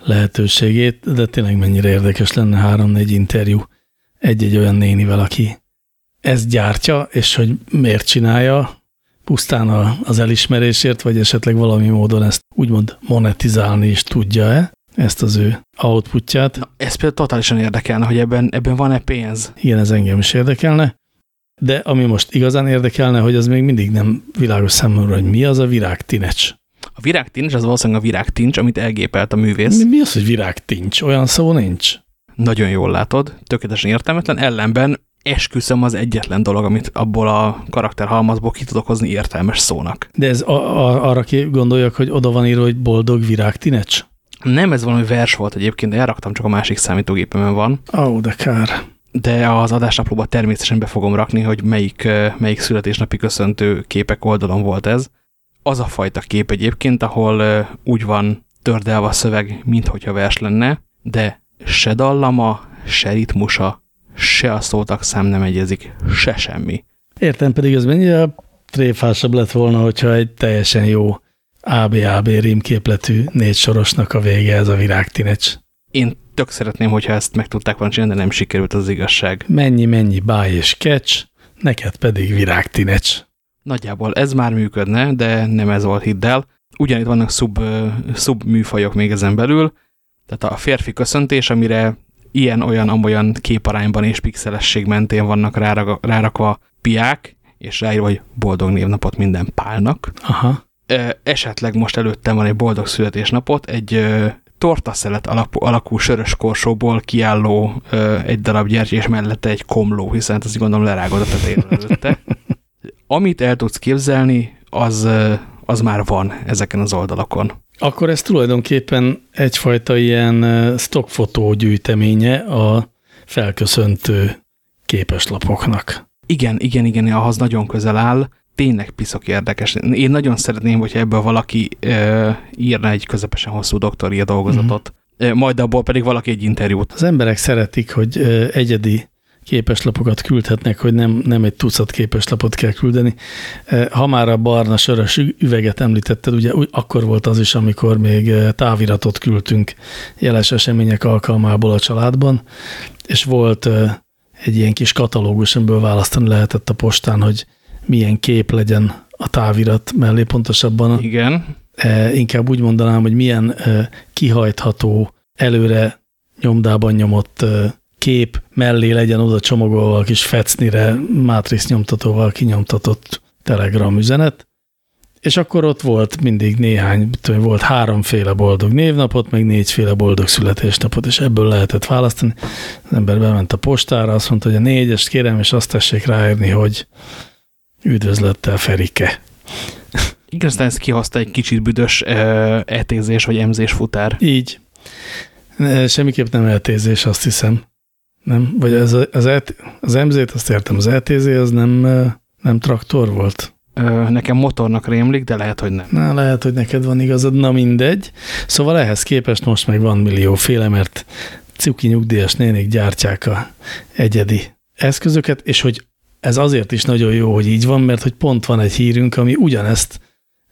lehetőségét, de tényleg mennyire érdekes lenne három-négy interjú egy-egy olyan nénivel, aki ezt gyártja, és hogy miért csinálja, pusztán az elismerésért, vagy esetleg valami módon ezt úgymond monetizálni is tudja-e, ezt az ő outputját. Na, ez például totálisan érdekelne, hogy ebben, ebben van-e pénz. Igen, ez engem is érdekelne. De ami most igazán érdekelne, hogy az még mindig nem világos számomra, hogy mi az a virágtinecs. A virágtincs az valószínűleg a virágtincs, amit elgépelt a művész. Mi, mi az, hogy virágtincs? Olyan szó nincs. Nagyon jól látod, tökéletesen értelmetlen, ellenben esküszöm az egyetlen dolog, amit abból a karakterhalmazból ki tudok hozni értelmes szónak. De ez a, a, arra ki gondoljak, hogy oda van írva, hogy boldog virágtinecs? Nem, ez valami vers volt egyébként, de elraktam, csak a másik számítógépemen van. Ó, oh, de kár de az adásnaplóba természetesen be fogom rakni, hogy melyik, melyik születésnapi köszöntő képek oldalon volt ez. Az a fajta kép egyébként, ahol úgy van tördelve a szöveg, minthogyha vers lenne, de se dallama, se ritmusa, se a szótak szám nem egyezik, se semmi. Értem, pedig ez mennyire tréfásabb lett volna, hogyha egy teljesen jó ABAB rímképletű négy sorosnak a vége, ez a virágtinecs. Én tök szeretném, hogyha ezt meg tudták volna csinálni, de nem sikerült az igazság. Mennyi, mennyi báj és kecs, neked pedig virágtinecs. Nagyjából ez már működne, de nem ez volt, hidd el. Ugyanitt vannak szub, szub műfajok még ezen belül, tehát a férfi köszöntés, amire ilyen-olyan amolyan képarányban és pixelesség mentén vannak rárakva piák, és ráírva, hogy boldog névnapot minden pálnak. Aha. Esetleg most előttem van egy boldog születésnapot, egy tortaszelet alakú, alakú sörös korsóból kiálló egy darab gyertyés mellette egy komló, hiszen azt gondolom lerágod a tetejéről előtte. Amit el tudsz képzelni, az, az már van ezeken az oldalakon. Akkor ez tulajdonképpen egyfajta ilyen stockfotó gyűjteménye a felköszöntő képeslapoknak. Igen, igen, igen, ahhoz nagyon közel áll. Tényleg piszok érdekes. Én nagyon szeretném, hogyha ebből valaki ö, írna egy közepesen hosszú doktori dolgozatot, mm -hmm. majd abból pedig valaki egy interjút. Az emberek szeretik, hogy egyedi képeslapokat küldhetnek, hogy nem, nem egy tucat képeslapot kell küldeni. Ha már a barna sörös üveget említetted, ugye akkor volt az is, amikor még táviratot küldtünk jeles események alkalmából a családban, és volt egy ilyen kis katalógus, amiből választani lehetett a postán, hogy milyen kép legyen a távirat mellé, pontosabban. Igen. Inkább úgy mondanám, hogy milyen kihajtható, előre nyomdában nyomott kép mellé legyen oda csomagolva a kis fecnire, mátrisz nyomtatóval kinyomtatott telegram üzenet, és akkor ott volt mindig néhány, tudom, volt háromféle boldog névnapot, meg négyféle boldog születésnapot, és ebből lehetett választani. Az ember bement a postára, azt mondta, hogy a négyest kérem, és azt tessék ráírni, hogy üdvözlettel Ferike. Igazán ez kihozta egy kicsit büdös etézés vagy emzés futár. Így. Semmiképp nem eltézés, azt hiszem. Nem? Vagy ez a, az, ET, az MZ-t azt értem, az ETZ az nem, nem traktor volt? Ö, nekem motornak rémlik, de lehet, hogy nem. Na, lehet, hogy neked van igazad, na mindegy. Szóval ehhez képest most meg van millióféle, mert cuki nyugdíjas nénik gyártják a egyedi eszközöket, és hogy ez azért is nagyon jó, hogy így van, mert hogy pont van egy hírünk, ami ugyanezt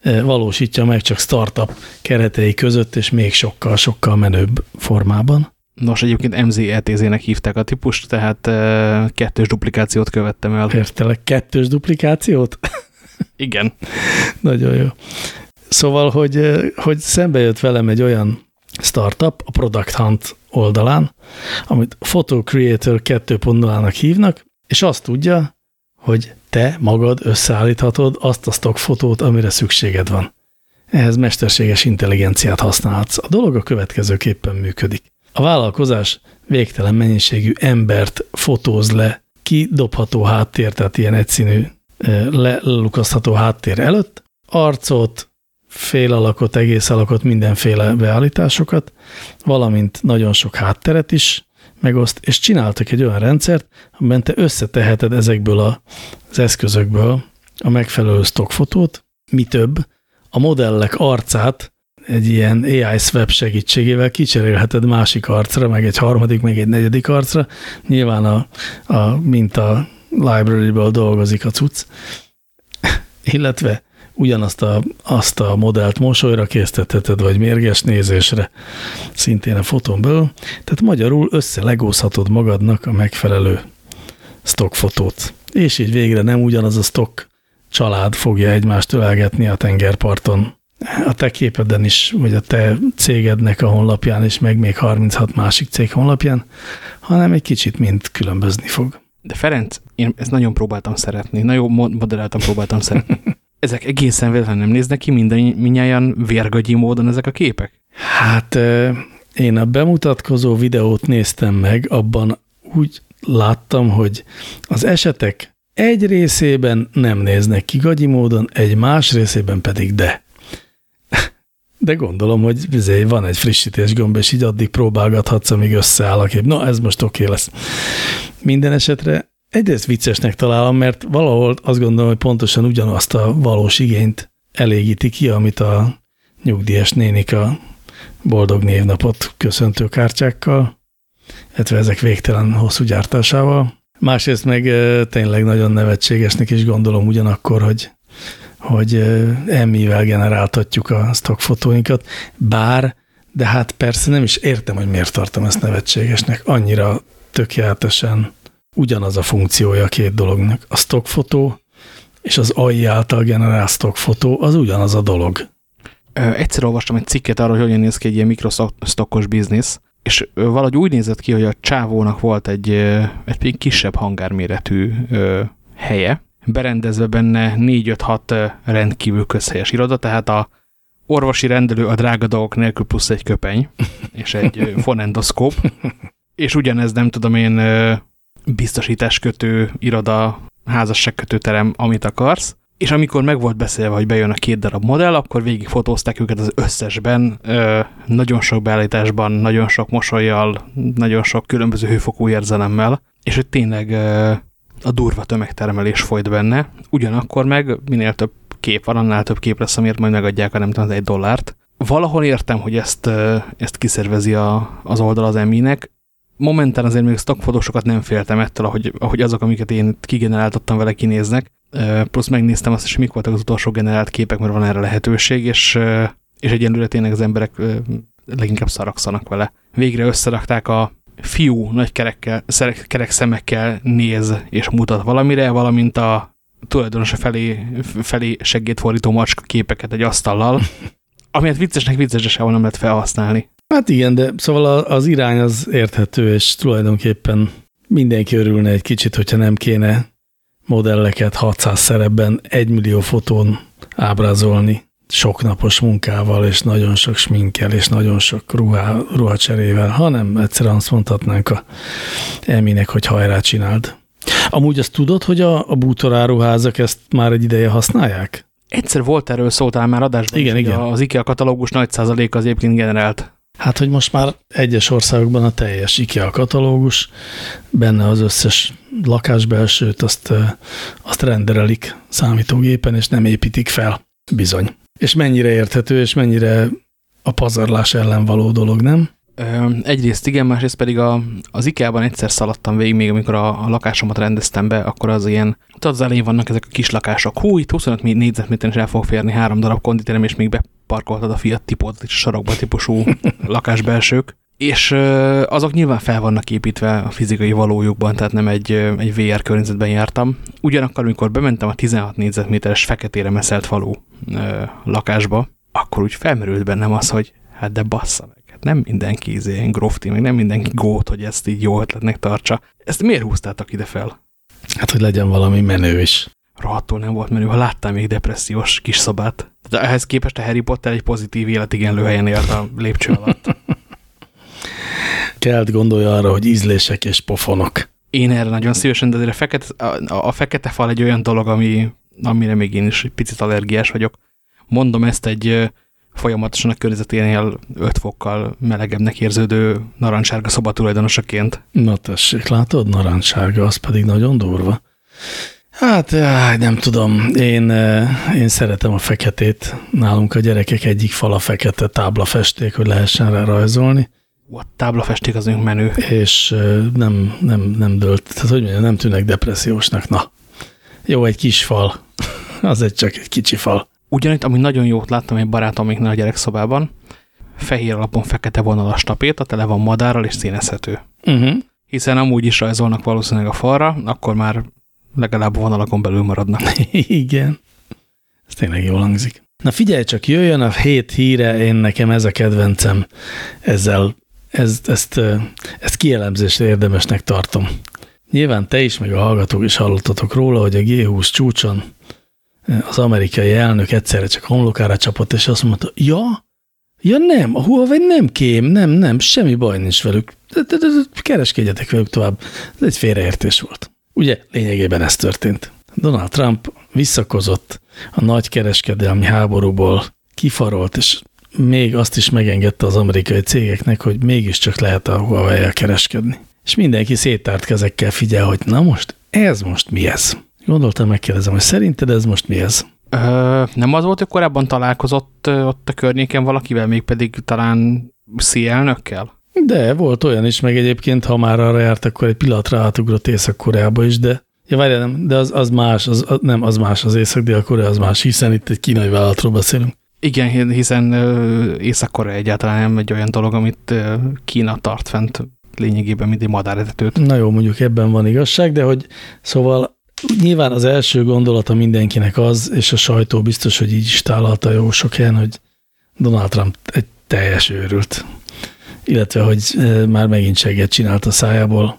valósítja meg csak startup keretei között, és még sokkal-sokkal menőbb formában. Nos, egyébként MZETZ-nek hívták a típust, tehát e, kettős duplikációt követtem el. Értelek, kettős duplikációt? Igen. Nagyon jó. Szóval, hogy, hogy szembe jött velem egy olyan startup a Product Hunt oldalán, amit Photo Creator 2.0-nak hívnak, és azt tudja, hogy te magad összeállíthatod azt a stock fotót, amire szükséged van. Ehhez mesterséges intelligenciát használhatsz. A dolog a következőképpen működik. A vállalkozás végtelen mennyiségű embert fotóz le kidobható háttér, tehát ilyen egyszínű lelukasztható háttér előtt, arcot, fél alakot, egész alakot, mindenféle beállításokat, valamint nagyon sok hátteret is megoszt, és csináltak egy olyan rendszert, amiben te összeteheted ezekből az eszközökből a megfelelő stockfotót, mi több, a modellek arcát egy ilyen AI swap segítségével kicserélheted másik arcra, meg egy harmadik, meg egy negyedik arcra. Nyilván a, a minta library-ből dolgozik a cucc, illetve ugyanazt a, azt a modellt mosolyra késztetheted, vagy mérges nézésre, szintén a fotón belül. Tehát magyarul összelegózhatod magadnak a megfelelő stockfotót. És így végre nem ugyanaz a stock család fogja egymást ölelgetni a tengerparton, a te képeden is, vagy a te cégednek a honlapján is, meg még 36 másik cég honlapján, hanem egy kicsit mind különbözni fog. De Ferenc, én ezt nagyon próbáltam szeretni, nagyon moderáltan próbáltam szeretni. Ezek egészen véletlenül nem néznek ki minden, minnyáján vérgagyi módon ezek a képek? Hát én a bemutatkozó videót néztem meg, abban úgy láttam, hogy az esetek egy részében nem néznek ki gagyi módon, egy más részében pedig de de gondolom, hogy bizony van egy frissítés gomb, és így addig próbálgathatsz, amíg összeáll a kép. Na, ez most oké okay lesz. Minden esetre egyrészt viccesnek találom, mert valahol azt gondolom, hogy pontosan ugyanazt a valós igényt elégíti ki, amit a nyugdíjas nénik a boldog névnapot köszöntő kártyákkal, illetve ezek végtelen hosszú gyártásával. Másrészt meg tényleg nagyon nevetségesnek is gondolom ugyanakkor, hogy hogy emmivel generáltatjuk a stockfotóinkat, bár, de hát persze nem is értem, hogy miért tartom ezt nevetségesnek. Annyira tökéletesen ugyanaz a funkciója a két dolognak. A stockfotó és az AI által generált stockfotó az ugyanaz a dolog. Egyszer olvastam egy cikket arról, hogy hogyan néz ki egy ilyen mikrostockos biznisz, és valahogy úgy nézett ki, hogy a csávónak volt egy, egy kisebb hangárméretű helye, berendezve benne 4-5-6 rendkívül közhelyes iroda, tehát a orvosi rendelő a drága dolgok nélkül plusz egy köpeny, és egy fonendoszkóp, és ugyanez nem tudom én biztosításkötő iroda, házasságkötőterem, amit akarsz, és amikor meg volt beszélve, hogy bejön a két darab modell, akkor végig fotózták őket az összesben, nagyon sok beállításban, nagyon sok mosolyjal, nagyon sok különböző hőfokú érzelemmel, és hogy tényleg a durva tömegtermelés folyt benne, ugyanakkor meg minél több kép van, annál több kép lesz, amiért majd megadják a nem tudom, egy dollárt. Valahol értem, hogy ezt, ezt kiszervezi a, az oldal az eminek. Momentán azért még stockfotósokat nem féltem ettől, ahogy, ahogy azok, amiket én kigeneráltattam vele kinéznek. Plusz megnéztem azt is, mik voltak az utolsó generált képek, mert van erre lehetőség, és, és egyenlőre tényleg az emberek leginkább szarakszanak vele. Végre összerakták a fiú nagy kerekkel, kerek szemekkel néz és mutat valamire, valamint a tulajdonosa felé, felé segít fordító macska képeket egy asztallal, amiért viccesnek vicces, de sehol nem lehet felhasználni. Hát igen, de szóval az irány az érthető, és tulajdonképpen mindenki örülne egy kicsit, hogyha nem kéne modelleket 600 szerepben egy millió fotón ábrázolni sok napos munkával, és nagyon sok sminkkel, és nagyon sok ruhá, ruhacserével, hanem egyszerűen azt mondhatnánk a Eminek, hogy hajrá csináld. Amúgy azt tudod, hogy a, a bútoráruházak ezt már egy ideje használják? Egyszer volt erről szóltál már adásban. Igen, igen. Az IKEA katalógus nagy százalék az egyébként generált. Hát, hogy most már egyes országokban a teljes IKEA katalógus, benne az összes lakásbelsőt, azt, azt renderelik számítógépen, és nem építik fel. Bizony. És mennyire érthető, és mennyire a pazarlás ellen való dolog, nem? Egyrészt igen, másrészt pedig a, az IKEA-ban egyszer szaladtam végig, még amikor a, a lakásomat rendeztem be, akkor az ilyen, tudod, az elején vannak ezek a kis lakások. Hú, itt 25 négyzetméteren is el fog férni három darab konditerem, és még beparkoltad a Fiat tipót is a sarokba típusú lakásbelsők. És azok nyilván fel vannak építve a fizikai valójukban, tehát nem egy, egy VR környezetben jártam. Ugyanakkor, amikor bementem a 16 négyzetméteres feketére meszelt falu lakásba, akkor úgy felmerült bennem az, hogy hát de bassza meg nem mindenki izé, grofti, meg nem mindenki gót, hogy ezt így jó ötletnek tartsa. Ezt miért húztátok ide fel? Hát, hogy legyen valami menő is. Rohadtul nem volt menő, ha láttam még depressziós kis szobát. De ehhez képest a Harry Potter egy pozitív életigenlő helyen élt a lépcső alatt. Kelt gondolja arra, hogy ízlések és pofonok. Én erre nagyon szívesen, de azért a fekete, a, a fekete fal egy olyan dolog, ami, amire még én is picit allergiás vagyok. Mondom ezt egy folyamatosan a környezeténél 5 fokkal melegebbnek érződő narancssárga szoba tulajdonosaként. Na tessék, látod, narancssárga, az pedig nagyon durva. Hát, nem tudom, én, én szeretem a feketét. Nálunk a gyerekek egyik fala fekete táblafesték, hogy lehessen rá rajzolni. A táblafesték az menő. És nem, nem, nem dölt, tehát hogy mondjam, nem tűnnek depressziósnak. Na, jó, egy kis fal, az egy csak egy kicsi fal. Ugyanitt, ami nagyon jót láttam egy barátomiknál a gyerekszobában, fehér alapon fekete vonalas tapéta, tele van madárral és színezhető. Uh -huh. Hiszen amúgy is rajzolnak valószínűleg a falra, akkor már legalább vonalakon belül maradnak. Igen. Ez tényleg jól hangzik. Na figyelj csak, jöjjön a hét híre, én nekem ez a kedvencem. Ezzel, ez, ezt, ezt kielemzésre érdemesnek tartom. Nyilván te is, meg a hallgatók is hallottatok róla, hogy a G20 csúcson az amerikai elnök egyszerre csak homlokára csapott, és azt mondta, ja, ja nem, a Huawei nem kém, nem, nem, semmi baj nincs velük, kereskedjetek velük tovább. Ez egy félreértés volt. Ugye lényegében ez történt. Donald Trump visszakozott a nagy kereskedelmi háborúból, kifarolt, és még azt is megengedte az amerikai cégeknek, hogy mégiscsak lehet a Huawei-el kereskedni. És mindenki széttárt kezekkel figyel, hogy na most, ez most mi ez? Gondoltam, megkérdezem, hogy szerinted ez most mi ez? Ö, nem az volt, hogy korábban találkozott ott a környéken valakivel, még pedig talán szélnökkel? De, volt olyan is, meg egyébként, ha már arra járt, akkor egy pillanatra átugrott Észak-Koreába is, de Ja, várjál, nem, de az, az más, az, az, nem, az más, az Észak-Dél-Korea az más, hiszen itt egy kínai vállalatról beszélünk. Igen, hiszen Észak-Korea egyáltalán nem egy olyan dolog, amit Kína tart fent lényegében, mint egy madáretetőt. Na jó, mondjuk ebben van igazság, de hogy szóval nyilván az első gondolata mindenkinek az, és a sajtó biztos, hogy így is tálalta jó sok helyen, hogy Donald Trump egy teljes őrült. Illetve, hogy már megint seget csinált a szájából,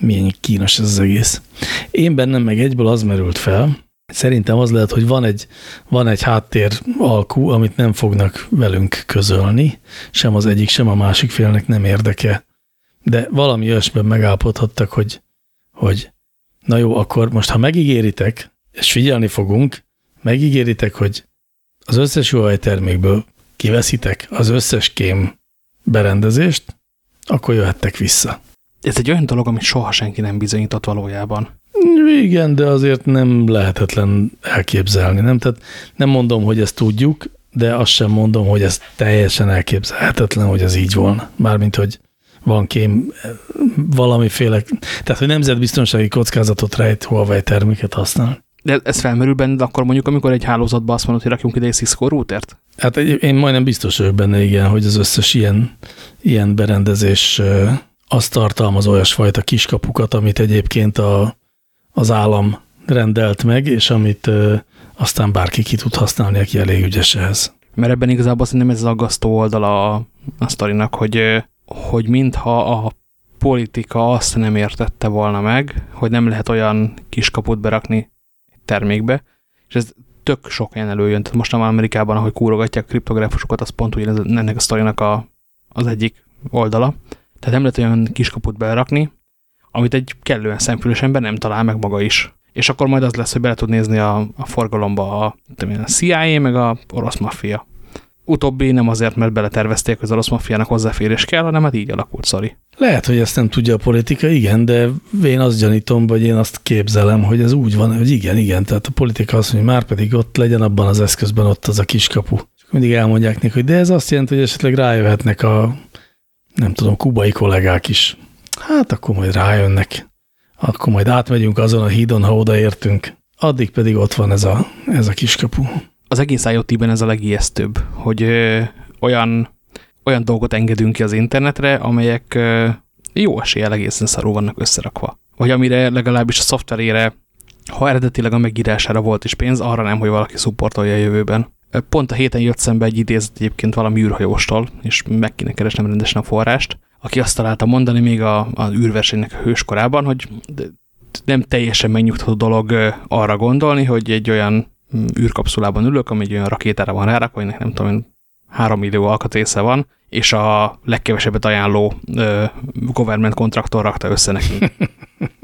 milyen kínos ez az egész. Én bennem meg egyből az merült fel, szerintem az lehet, hogy van egy, van egy háttér alkú, amit nem fognak velünk közölni, sem az egyik, sem a másik félnek nem érdeke. De valami olyasmiben megállapodhattak, hogy, hogy na jó, akkor most ha megígéritek, és figyelni fogunk, megígéritek, hogy az összes termékből kiveszitek az összes kém berendezést, akkor jöhettek vissza. Ez egy olyan dolog, amit soha senki nem bizonyított valójában. Igen, de azért nem lehetetlen elképzelni. Nem? Tehát nem mondom, hogy ezt tudjuk, de azt sem mondom, hogy ez teljesen elképzelhetetlen, hogy ez így volna. Mármint, hogy van kém valamiféle, tehát hogy nemzetbiztonsági kockázatot rejt Huawei terméket használ. De ez felmerül benned akkor mondjuk, amikor egy hálózatba azt mondod, hogy rakjunk ide egy Cisco routert? Hát én majdnem biztos vagyok benne, igen, hogy az összes ilyen, ilyen berendezés azt tartalmaz olyasfajta kiskapukat, amit egyébként a, az állam rendelt meg, és amit aztán bárki ki tud használni, aki elég ügyes ehhez. Mert ebben igazából szerintem ez az aggasztó oldala a, a sztorinak, hogy, hogy mintha a politika azt nem értette volna meg, hogy nem lehet olyan kiskaput berakni termékbe, és ez tök sok helyen előjön. Tehát most Amerikában, ahogy kúrogatják a kriptográfusokat, az pont ugyanez ennek a sztorinak a, az egyik oldala. Tehát nem lehet olyan kiskaput berakni, amit egy kellően szemfüles ember nem talál meg maga is. És akkor majd az lesz, hogy bele tud nézni a, a forgalomba a, a CIA, meg a orosz maffia. Utóbbi nem azért, mert beletervezték, hogy az orosz maffiának hozzáférés kell, hanem hát így alakult, sorry. Lehet, hogy ezt nem tudja a politika, igen, de én azt gyanítom, vagy én azt képzelem, hogy ez úgy van, hogy igen, igen, tehát a politika azt mondja, hogy már pedig ott legyen abban az eszközben ott az a kiskapu. Mindig elmondják neki, hogy de ez azt jelenti, hogy esetleg rájöhetnek a nem tudom, kubai kollégák is. Hát akkor majd rájönnek. Akkor majd átmegyünk azon a hídon, ha odaértünk. Addig pedig ott van ez a, ez a kiskapu. Az egész IoT-ben ez a legijesztőbb, hogy ö, olyan, olyan dolgot engedünk ki az internetre, amelyek ö, jó eséllyel egészen szarul vannak összerakva. Vagy amire legalábbis a szoftverére, ha eredetileg a megírására volt is pénz, arra nem, hogy valaki szupportolja a jövőben. Pont a héten jött szembe egy idézet egyébként valami űrhajóstól, és meg kéne keresnem rendesen a forrást, aki azt találta mondani még a, az űrversenynek a hőskorában, hogy nem teljesen megnyugtató dolog arra gondolni, hogy egy olyan űrkapszulában ülök, ami egy olyan rakétára van rárakva, aminek nem tudom, három millió alkatrésze van, és a legkevesebbet ajánló ö, government kontraktor rakta össze nekünk.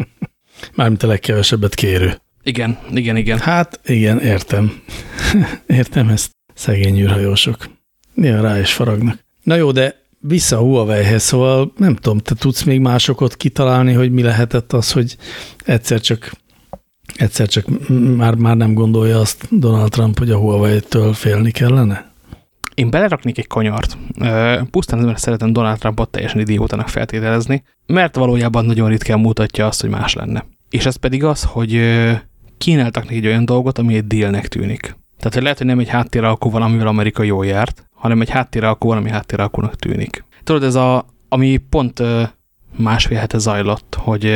Mármint a legkevesebbet kérő. Igen, igen, igen. Hát igen, értem. értem ezt. Szegény űrhajósok. Néha rá is faragnak. Na jó, de vissza a Huawei-hez, szóval nem tudom, te tudsz még másokat kitalálni, hogy mi lehetett az, hogy egyszer csak egyszer csak már, már nem gondolja azt Donald Trump, hogy a Huawei-től félni kellene? Én beleraknék egy kanyart. Pusztán mert szeretem Donald Trumpot teljesen idiótanak feltételezni, mert valójában nagyon ritkán mutatja azt, hogy más lenne. És ez pedig az, hogy kínáltak neki egy olyan dolgot, ami egy dealnek tűnik. Tehát, hogy lehet, hogy nem egy háttéralkó van, amivel Amerika jól járt, hanem egy háttéralkó van, ami háttéralkónak tűnik. Tudod, ez a, ami pont másfél hete zajlott, hogy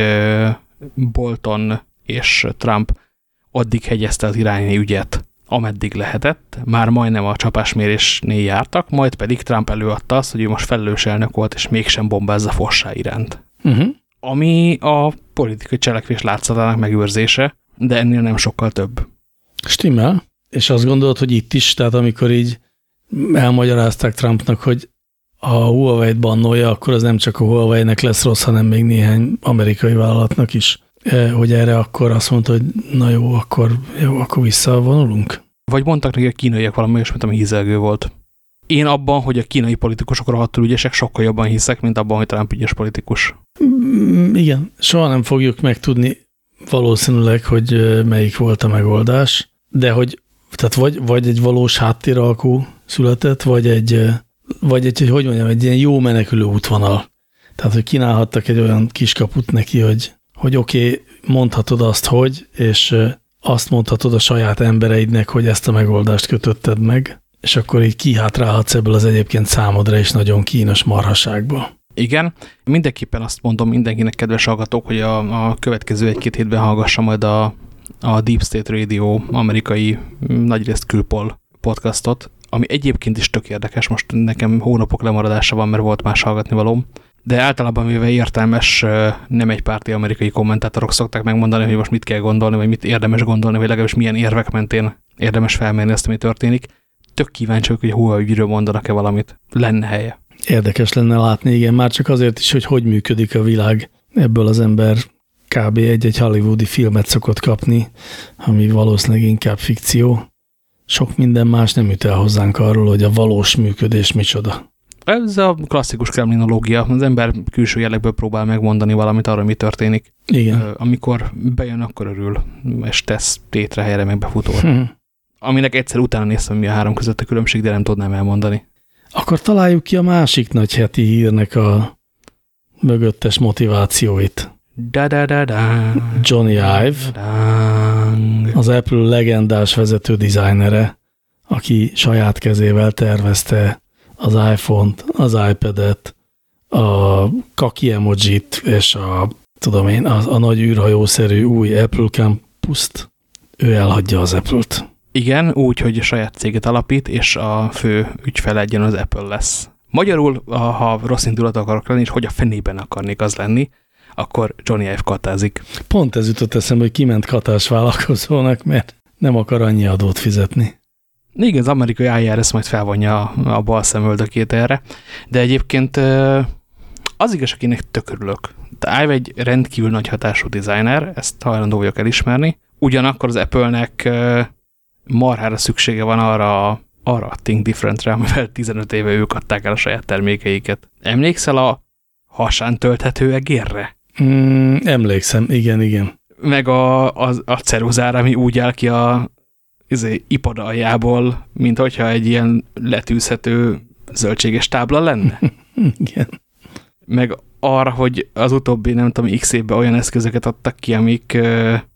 Bolton és Trump addig hegyezte az irányi ügyet, ameddig lehetett, már majdnem a csapásmérésnél jártak, majd pedig Trump előadta azt, hogy ő most felelős elnök volt, és mégsem bombázza Fossá iránt. Uh mhm. -huh. Ami a politikai cselekvés látszatának megőrzése, de ennél nem sokkal több. Stimmel, és azt gondolod, hogy itt is, tehát amikor így elmagyarázták Trumpnak, hogy a Huawei-t bannolja, akkor az nem csak a Huawei-nek lesz rossz, hanem még néhány amerikai vállalatnak is. Hogy erre akkor azt mondta, hogy na jó, akkor, jó, akkor visszavonulunk? Vagy mondtak neki a kínaiak valami olyasmit, ami hízelgő volt. Én abban, hogy a kínai politikusok rohadtul ügyesek, sokkal jobban hiszek, mint abban, hogy Trump ügyes politikus. Mm, igen, soha nem fogjuk megtudni valószínűleg, hogy melyik volt a megoldás, de hogy tehát vagy, vagy egy valós háttéralkú született, vagy egy, vagy egy, hogy mondjam, egy ilyen jó menekülő útvonal. Tehát, hogy kínálhattak egy olyan kiskaput neki, hogy, hogy oké, okay, mondhatod azt, hogy, és azt mondhatod a saját embereidnek, hogy ezt a megoldást kötötted meg, és akkor így kihátrálhatsz ebből az egyébként számodra is nagyon kínos marhaságból. Igen, mindenképpen azt mondom mindenkinek, kedves hallgatók, hogy a, a következő egy-két hétben hallgassa majd a, a Deep State Radio amerikai nagyrészt külpol podcastot, ami egyébként is tök érdekes, most nekem hónapok lemaradása van, mert volt más hallgatni valóm, de általában véve értelmes, nem egy párti amerikai kommentátorok szokták megmondani, hogy most mit kell gondolni, vagy mit érdemes gondolni, vagy legalábbis milyen érvek mentén érdemes felmérni ezt, ami történik. Tök kíváncsi hogy Huawei-ről mondanak-e valamit. Lenne helye. Érdekes lenne látni, igen, már csak azért is, hogy hogy működik a világ. Ebből az ember kb. egy-egy hollywoodi filmet szokott kapni, ami valószínűleg inkább fikció. Sok minden más nem jut el hozzánk arról, hogy a valós működés micsoda. Ez a klasszikus kremlinológia. Az ember külső jellegből próbál megmondani valamit arra, mi történik. Igen. Amikor bejön, akkor örül, és tesz tétre helyre meg befutol. Hm. Aminek egyszer utána néztem, mi a három között a különbség, de nem tudnám elmondani. Akkor találjuk ki a másik nagy heti hírnek a mögöttes motivációit. Da, da, da, da. Johnny Ive, az Apple legendás vezető dizájnere, aki saját kezével tervezte az iPhone-t, az iPad-et, a kaki emojit és a, tudom én, a, a nagy űrhajószerű új Apple Campus-t, ő elhagyja az Apple-t. Igen, úgy, hogy a saját céget alapít, és a fő ügyfele egyen az Apple lesz. Magyarul, ha rossz indulat akarok lenni, és hogy a fenében akarnék az lenni, akkor Johnny Ive katázik. Pont ez jutott eszembe, hogy kiment katás vállalkozónak, mert nem akar annyi adót fizetni. Igen, az amerikai IRS majd felvonja a, a bal szemöldökét erre, de egyébként az igaz, akinek tök örülök. De Ive egy rendkívül nagy hatású designer, ezt hajlandó vagyok elismerni. Ugyanakkor az Apple-nek marhára szüksége van arra, arra a Think Different-re, amivel 15 éve ők adták el a saját termékeiket. Emlékszel a hasán tölthető egérre? Mm, emlékszem, igen, igen. Meg a, a, a ceruzára, ami úgy áll ki a izé, ipad aljából, mint hogyha egy ilyen letűzhető zöldséges tábla lenne. igen. Meg arra, hogy az utóbbi, nem tudom, x évben olyan eszközöket adtak ki, amik,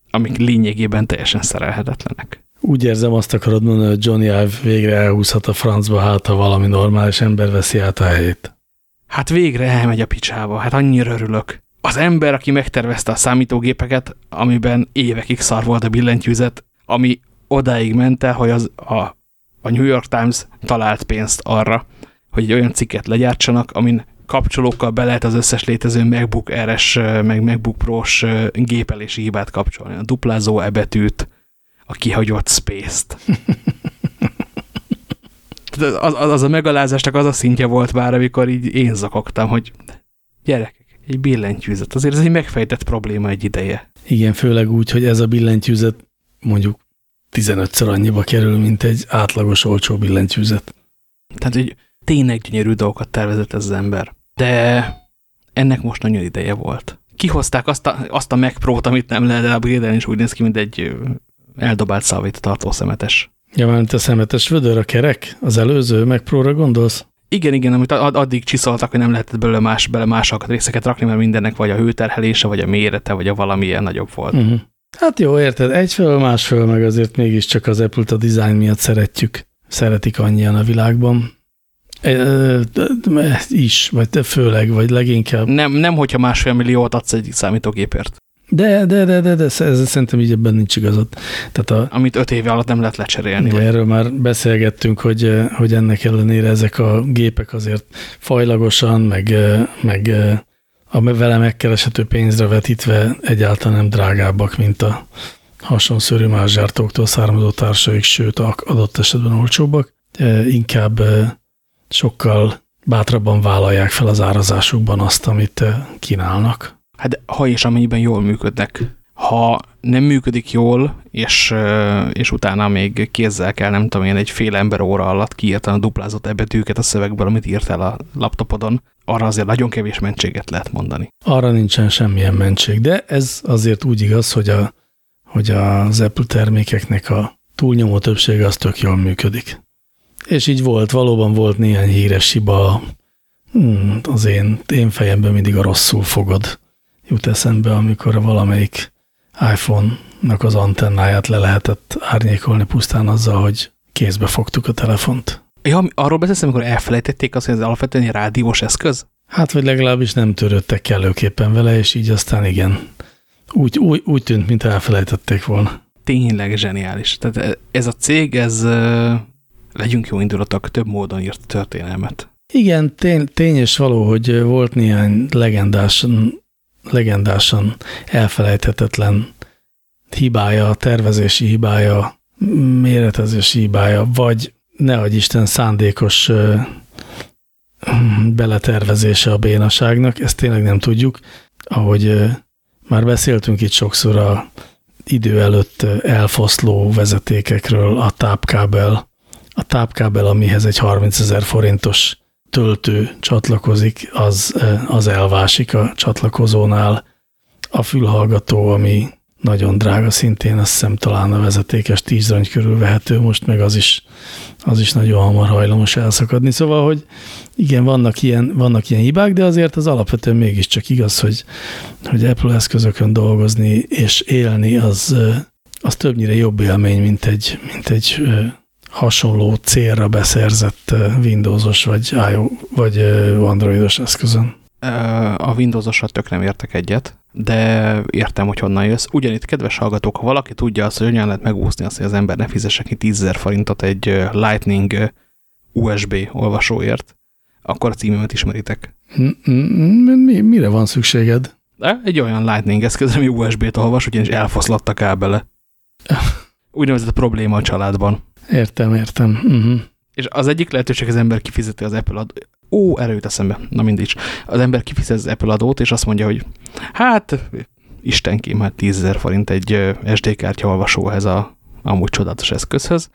amik lényegében teljesen szerelhetetlenek. Úgy érzem, azt akarod mondani, hogy Johnny Ive végre elhúzhat a francba, hát ha valami normális ember veszi át a helyét. Hát végre elmegy a picsába, hát annyira örülök. Az ember, aki megtervezte a számítógépeket, amiben évekig szar volt a billentyűzet, ami odáig ment el, hogy az a, a New York Times talált pénzt arra, hogy egy olyan cikket legyártsanak, amin kapcsolókkal be lehet az összes létező MacBook RS, meg MacBook Pro-s gépelési hibát kapcsolni. A duplázó ebetűt, a kihagyott space-t. az, az, az a megalázásnak az a szintje volt már, amikor így én zakogtam, hogy gyerekek, egy billentyűzet. Azért ez egy megfejtett probléma egy ideje. Igen, főleg úgy, hogy ez a billentyűzet mondjuk 15-ször annyiba kerül, mint egy átlagos olcsó billentyűzet. Tehát, hogy tényleg gyönyörű dolgokat tervezett ez az ember. De ennek most nagyon ideje volt. Kihozták azt a, azt a Mac Pro-t, amit nem lehet elupgrade és úgy néz ki, mint egy eldobált szalvét tartó szemetes. Ja, mert a szemetes vödör a kerek? Az előző meg Pro-ra gondolsz? Igen, igen, amit addig csiszoltak, hogy nem lehetett belőle más, bele másokat részeket rakni, mert mindennek vagy a hőterhelése, vagy a mérete, vagy a valamilyen nagyobb volt. Uh mhm. -huh. Hát jó, érted, egyfelől, másfelől meg azért mégiscsak az Apple-t a design miatt szeretjük. Szeretik annyian a világban. Is, vagy te főleg, vagy leginkább. Nem, nem hogyha másfél milliót adsz egy számítógépért. De, de, de, de, de, ez szerintem így ebben nincs igazad. Tehát a, Amit öt éve alatt nem lehet lecserélni. De erről már beszélgettünk, hogy, hogy ennek ellenére ezek a gépek azért fajlagosan, meg, meg a vele megkereshető pénzre vetítve egyáltalán nem drágábbak, mint a hasonszörű más gyártóktól származó társaik, sőt adott esetben olcsóbbak. Inkább sokkal bátrabban vállalják fel az árazásukban azt, amit kínálnak. Hát ha és amennyiben jól működnek. Ha nem működik jól, és, és utána még kézzel kell, nem tudom én, egy fél ember óra alatt kiírtani a duplázott ebetűket a szövegből, amit el a laptopodon, arra azért nagyon kevés mentséget lehet mondani. Arra nincsen semmilyen mentség, de ez azért úgy igaz, hogy, a, hogy az Apple termékeknek a túlnyomó többsége az tök jól működik. És így volt, valóban volt néhány híres hiba, hmm, az én, én fejemben mindig a rosszul fogod jut eszembe, amikor valamelyik iPhone-nak az antennáját le lehetett árnyékolni pusztán azzal, hogy kézbe fogtuk a telefont. Ja, arról beszélsz, amikor elfelejtették azt, hogy ez alapvetően egy rádiós eszköz? Hát, vagy legalábbis nem törődtek kellőképpen vele, és így aztán igen. Úgy, úgy, úgy tűnt, mint elfelejtették volna. Tényleg zseniális. Tehát ez a cég, ez legyünk jó indulatok, több módon írt történelmet. Igen, tény, tény és való, hogy volt néhány legendásan, legendásan elfelejthetetlen hibája, tervezési hibája, méretezési hibája, vagy nehogy Isten szándékos beletervezése a bénaságnak, ezt tényleg nem tudjuk. Ahogy már beszéltünk itt sokszor a idő előtt elfoszló vezetékekről, a tápkábel, a tápkábel, amihez egy 30 ezer forintos töltő csatlakozik, az, az elvásik a csatlakozónál. A fülhallgató, ami nagyon drága szintén, azt hiszem talán a vezetékes tízrangy körül vehető, most meg az is, az is nagyon hamar hajlamos elszakadni. Szóval, hogy igen, vannak ilyen, vannak ilyen hibák, de azért az alapvetően mégiscsak igaz, hogy, hogy Apple eszközökön dolgozni és élni, az, az többnyire jobb élmény, mint egy, mint egy hasonló célra beszerzett Windowsos vagy, vagy Androidos eszközön. A Windowsosra tök nem értek egyet, de értem, hogy honnan jössz. Ugyanitt, kedves hallgatók, ha valaki tudja azt, hogy hogyan lehet megúszni azt, hogy az ember ne fizesse ki 10 forintot egy Lightning USB olvasóért, akkor a címemet ismeritek. Mi, mire van szükséged? De egy olyan Lightning eszköz, ami USB-t olvas, ugyanis elfoszlatta a kábele. Úgynevezett probléma a családban. Értem, értem. Uh -huh. És az egyik lehetőség, az ember kifizeti az Apple adót. Ó, erőt eszembe. Na mindig. Az ember kifizeti az Apple adót, és azt mondja, hogy hát, istenkém, hát 10 forint egy SD kártya olvasó ez a amúgy csodálatos eszközhöz.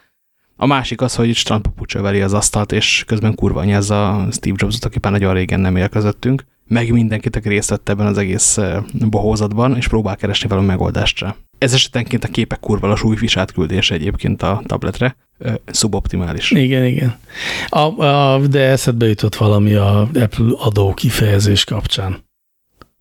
A másik az, hogy strandpapucső veri az asztalt, és közben kurva a Steve Jobsot, aki már nagyon régen nem él közöttünk, meg mindenkit, aki részt vett ebben az egész bohózatban, és próbál keresni valami megoldást rá. Ez esetenként a képek kurva lassú új átküldése egyébként a tabletre, szuboptimális. Igen, igen. A, a, de eszedbe jutott valami a Apple adó kifejezés kapcsán.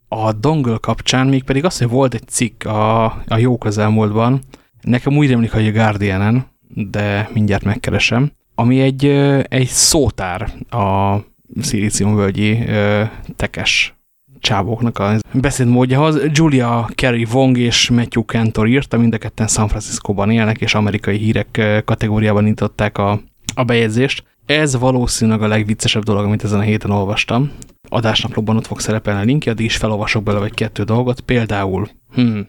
A dongle kapcsán még pedig az, hogy volt egy cikk a, a jó közelmúltban, nekem úgy remlik, hogy a Guardian-en, de mindjárt megkeresem, ami egy, egy szótár a szilíciumvölgyi tekes csávóknak a beszédmódjához. Julia Kerry Wong és Matthew Cantor írta, mind a ketten San Francisco-ban élnek, és amerikai hírek kategóriában nyitották a, a bejegyzést. Ez valószínűleg a legviccesebb dolog, amit ezen a héten olvastam. Adásnaplóban ott fog szerepelni a linkje, de is felolvasok belőle egy kettő dolgot. Például hmm,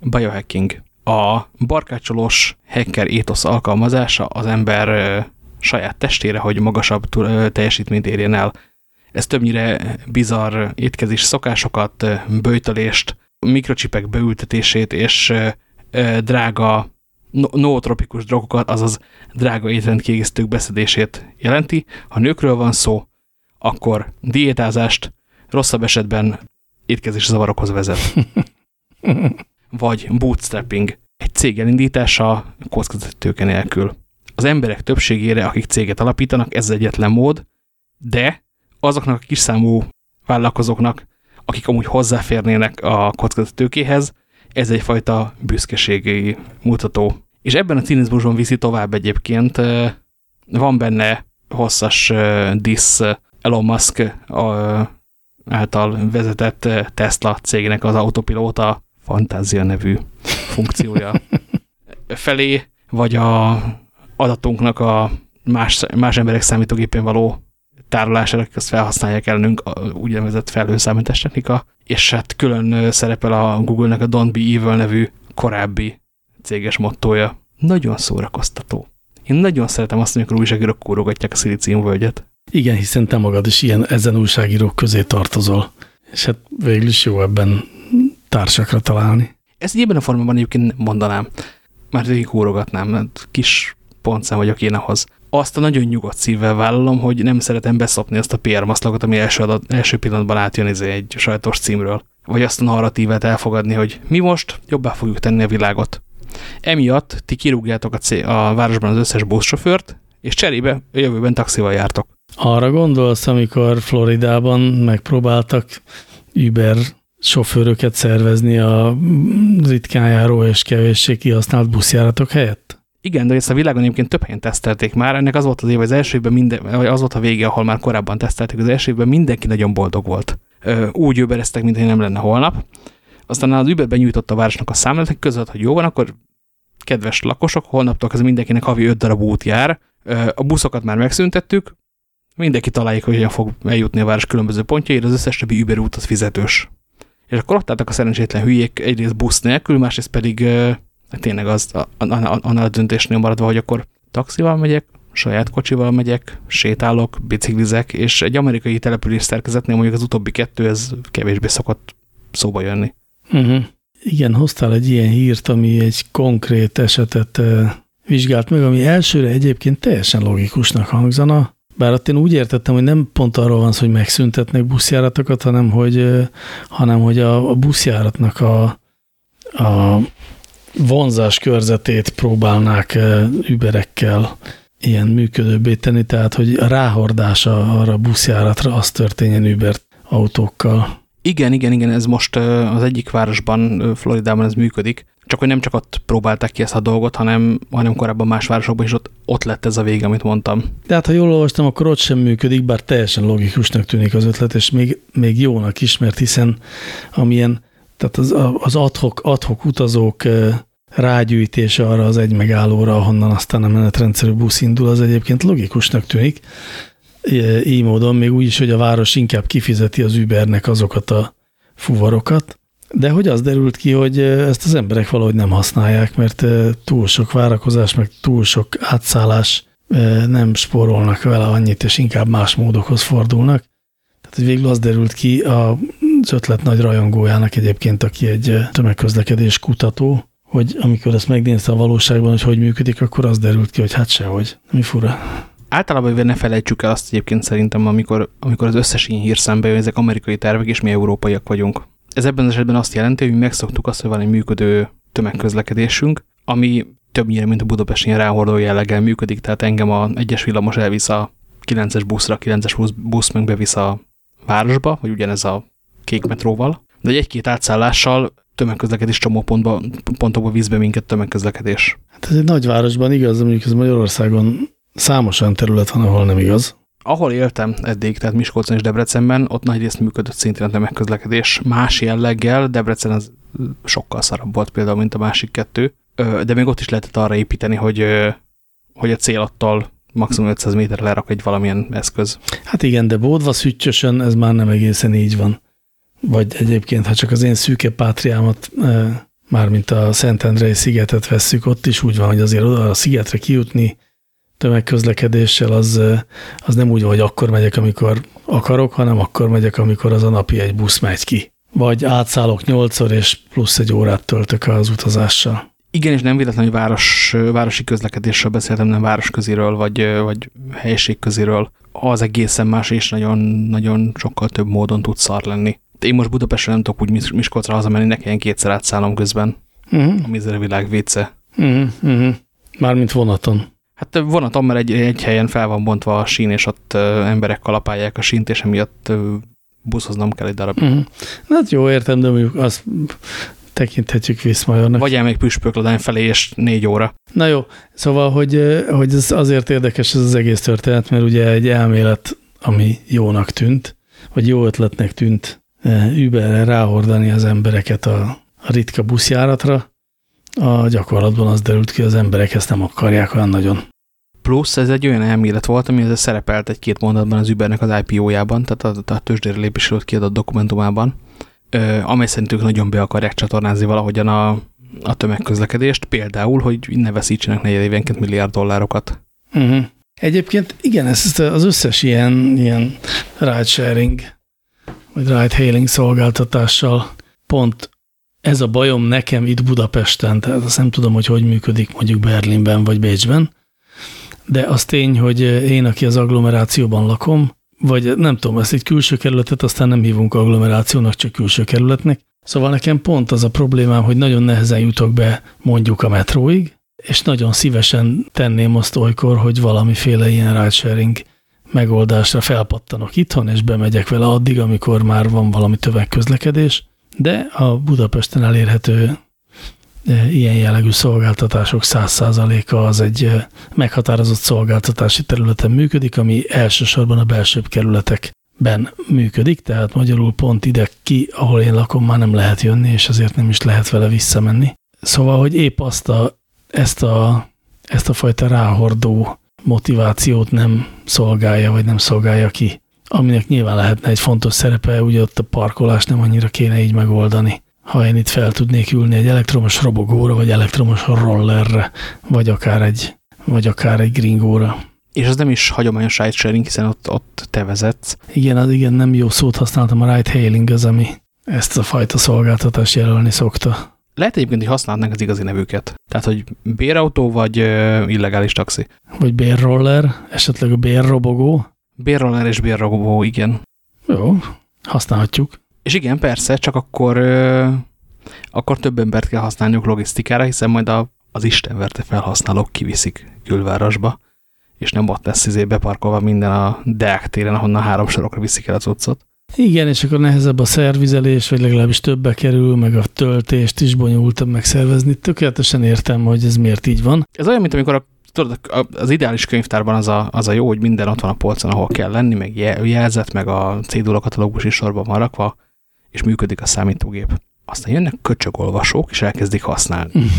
biohacking. A barkácsolós hacker étosz alkalmazása az ember saját testére, hogy magasabb teljesítményt érjen el ez többnyire bizarr étkezés szokásokat, bőjtölést, mikrocsipek beültetését és drága nootropikus drogokat, azaz drága étrendkiegészítők beszedését jelenti. Ha nőkről van szó, akkor diétázást, rosszabb esetben étkezés zavarokhoz vezet. Vagy bootstrapping, egy cég elindítása kockázatőke nélkül. Az emberek többségére, akik céget alapítanak, ez egyetlen mód, de azoknak a kiszámú vállalkozóknak, akik amúgy hozzáférnének a kockázatőkéhez, ez egyfajta büszkeségi mutató. És ebben a cinizmusban viszi tovább egyébként, van benne hosszas disz Elon Musk által vezetett Tesla cégnek az autopilóta fantázia nevű funkciója felé, vagy a adatunknak a más, más emberek számítógépén való tárolására, azt felhasználják ellenünk, a úgynevezett felhőszámítás technika, és hát külön szerepel a Google-nek a Don't Be Evil nevű korábbi céges mottója. Nagyon szórakoztató. Én nagyon szeretem azt, amikor újságírók kórogatják a szilíciumvölgyet. Igen, hiszen te magad is ilyen ezen újságírók közé tartozol. És hát végül is jó ebben társakra találni. Ezt ebben a formában egyébként mondanám. Már végig kórogatnám, kis pontszám vagyok én ahhoz azt a nagyon nyugodt szívvel vállalom, hogy nem szeretem beszopni azt a PR maszlagot, ami első, adat, első pillanatban átjön izé egy sajtos címről. Vagy azt a narratívet elfogadni, hogy mi most jobbá fogjuk tenni a világot. Emiatt ti kirúgjátok a, a városban az összes buszsofőrt, és cserébe a jövőben taxival jártok. Arra gondolsz, amikor Floridában megpróbáltak Uber sofőröket szervezni a ritkán járó és kevéssé kihasznált buszjáratok helyett? Igen, de ezt a világon egyébként több helyen tesztelték már. Ennek az volt az év, az első minden, vagy az volt a vége, ahol már korábban tesztelték, az első mindenki nagyon boldog volt. Úgy übereztek, mintha nem lenne holnap. Aztán az Uber benyújtotta a városnak a számlát, között, hogy jó van, akkor kedves lakosok, holnaptól ez mindenkinek havi 5 darab út jár. A buszokat már megszüntettük, mindenki találjuk, hogy hogyan fog eljutni a város különböző pontjaira, az összes többi Uber út az fizetős. És akkor ott álltak a szerencsétlen hülyék egyrészt busz nélkül, másrészt pedig tényleg az annál a döntésnél maradva, hogy akkor taxival megyek, saját kocsival megyek, sétálok, biciklizek, és egy amerikai település szerkezetnél mondjuk az utóbbi kettő, ez kevésbé szokott szóba jönni. Uh mhm. -huh. Igen, hoztál egy ilyen hírt, ami egy konkrét esetet uh, vizsgált meg, ami elsőre egyébként teljesen logikusnak hangzana, bár ott én úgy értettem, hogy nem pont arról van szó, hogy megszüntetnek buszjáratokat, hanem hogy, uh, hanem, hogy a, a buszjáratnak a, a vonzás körzetét próbálnák überekkel ilyen működőbbé tenni, tehát hogy a ráhordása arra a buszjáratra az történjen Uber autókkal. Igen, igen, igen, ez most az egyik városban, Floridában ez működik, csak hogy nem csak ott próbálták ki ezt a dolgot, hanem, hanem korábban más városokban is ott, ott lett ez a vége, amit mondtam. De hát, ha jól olvastam, akkor ott sem működik, bár teljesen logikusnak tűnik az ötlet, és még, még jónak is, mert hiszen amilyen, tehát az, az adhok, adhok utazók rágyűjtése arra az egy megállóra, ahonnan aztán a menetrendszerű busz indul, az egyébként logikusnak tűnik. Így módon még úgy is, hogy a város inkább kifizeti az Ubernek azokat a fuvarokat, de hogy az derült ki, hogy ezt az emberek valahogy nem használják, mert túl sok várakozás, meg túl sok átszállás nem spórolnak vele annyit, és inkább más módokhoz fordulnak. Tehát hogy végül az derült ki az ötlet nagy rajongójának egyébként, aki egy tömegközlekedés kutató, hogy amikor ezt megnézte a valóságban, hogy hogy működik, akkor az derült ki, hogy hát sehogy. Mi fura. Általában ne felejtsük el azt egyébként szerintem, amikor, amikor az összes ilyen hír szembe jön, ezek amerikai tervek, és mi európaiak vagyunk. Ez ebben az esetben azt jelenti, hogy mi megszoktuk azt, hogy van egy működő tömegközlekedésünk, ami többnyire, mint a Budapest ilyen ráhordó jelleggel működik, tehát engem a egyes villamos elvisz a 9-es buszra, 9-es busz meg bevisz a városba, vagy ugyanez a kék metróval, de egy-két átszállással tömegközlekedés csomópontba, pontokba vízbe minket tömegközlekedés. Hát ez egy nagyvárosban igaz, de mondjuk ez Magyarországon számos olyan terület van, ahol nem igaz. Ahol éltem eddig, tehát Miskolcon és Debrecenben, ott nagy részt működött szintén a tömegközlekedés. Más jelleggel, Debrecen az sokkal szarabb volt például, mint a másik kettő, de még ott is lehetett arra építeni, hogy, hogy a célattal maximum 500 méter lerak egy valamilyen eszköz. Hát igen, de bódva szüttyösen ez már nem egészen így van vagy egyébként, ha csak az én szűke pátriámat, mármint a Szentendrei szigetet vesszük, ott is úgy van, hogy azért oda a szigetre kijutni tömegközlekedéssel, az, az nem úgy van, hogy akkor megyek, amikor akarok, hanem akkor megyek, amikor az a napi egy busz megy ki. Vagy átszállok nyolcszor, és plusz egy órát töltök az utazással. Igen, és nem véletlenül, hogy város, városi közlekedésről beszéltem, nem városköziről, vagy, vagy helyiség közéről. Az egészen más, és nagyon, nagyon sokkal több módon tud szar lenni én most Budapestre nem tudok úgy Miskolcra hazamenni, ne kelljen kétszer átszállom közben. Uh mhm. -huh. A világ véce. Uh -huh. Uh -huh. Mármint vonaton. Hát vonaton, mert egy, egy helyen fel van bontva a sín, és ott uh, emberek kalapálják a sínt, és emiatt uh, buszhoznom kell egy darab. Uh -huh. Hát jó, értem, de mondjuk azt tekinthetjük Viszmajornak. Vagy elmegy Püspökladány felé, és négy óra. Na jó, szóval, hogy, hogy ez azért érdekes ez az egész történet, mert ugye egy elmélet, ami jónak tűnt, vagy jó ötletnek tűnt Uberre ráhordani az embereket a, a ritka buszjáratra, a gyakorlatban az derült ki, az emberek ezt nem akarják olyan nagyon. Plusz ez egy olyan elmélet volt, ami ez szerepelt egy-két mondatban az Ubernek az IPO-jában, tehát a, a tőzsdére lépésről kiadott dokumentumában, amely szerintük nagyon be akarják csatornázni valahogyan a, a tömegközlekedést, például, hogy ne veszítsenek negyedévenként milliárd dollárokat. Uh -huh. Egyébként igen, ez az összes ilyen, ilyen ride-sharing vagy ride-hailing szolgáltatással. Pont ez a bajom nekem itt Budapesten, tehát azt nem tudom, hogy hogy működik mondjuk Berlinben vagy Bécsben, de az tény, hogy én, aki az agglomerációban lakom, vagy nem tudom, ezt egy külső kerületet aztán nem hívunk agglomerációnak, csak külső kerületnek. Szóval nekem pont az a problémám, hogy nagyon nehezen jutok be mondjuk a metróig, és nagyon szívesen tenném azt olykor, hogy valamiféle ilyen ride-sharing megoldásra felpattanok itthon, és bemegyek vele addig, amikor már van valami tömegközlekedés, de a Budapesten elérhető ilyen jellegű szolgáltatások 100%-a az egy meghatározott szolgáltatási területen működik, ami elsősorban a belsőbb kerületekben működik, tehát magyarul pont ide ki, ahol én lakom, már nem lehet jönni, és ezért nem is lehet vele visszamenni. Szóval, hogy épp azt a, ezt, a, ezt a fajta ráhordó motivációt nem szolgálja, vagy nem szolgálja ki, aminek nyilván lehetne egy fontos szerepe, ugye ott a parkolás nem annyira kéne így megoldani ha én itt fel tudnék ülni egy elektromos robogóra, vagy elektromos rollerre, vagy akár egy, vagy akár egy gringóra. És ez nem is hagyományos ride-sharing, hiszen ott, ott te vezetsz. Igen, az igen, nem jó szót használtam, a ride-hailing az, ami ezt a fajta szolgáltatást jelölni szokta. Lehet egyébként, hogy használnak az igazi nevüket. Tehát, hogy bérautó vagy ö, illegális taxi. Vagy bérroller, esetleg a bérrobogó. Bérroller és bérrobogó, igen. Jó, használhatjuk. És igen, persze, csak akkor, ö, akkor több embert kell használniuk logisztikára, hiszen majd a, az istenverte felhasználók kiviszik külvárosba, és nem ott lesz izé beparkolva minden a Deák téren, ahonnan három sorokra viszik el az utcot. Igen, és akkor nehezebb a szervizelés, vagy legalábbis többbe kerül, meg a töltést is bonyolultabb megszervezni. Tökéletesen értem, hogy ez miért így van. Ez olyan, mint amikor a, tudod, az ideális könyvtárban az a, az a jó, hogy minden ott van a polcon, ahol kell lenni, meg jelzet, meg a cédula katalógus is sorban van rakva, és működik a számítógép. Aztán jönnek köcsögolvasók, és elkezdik használni.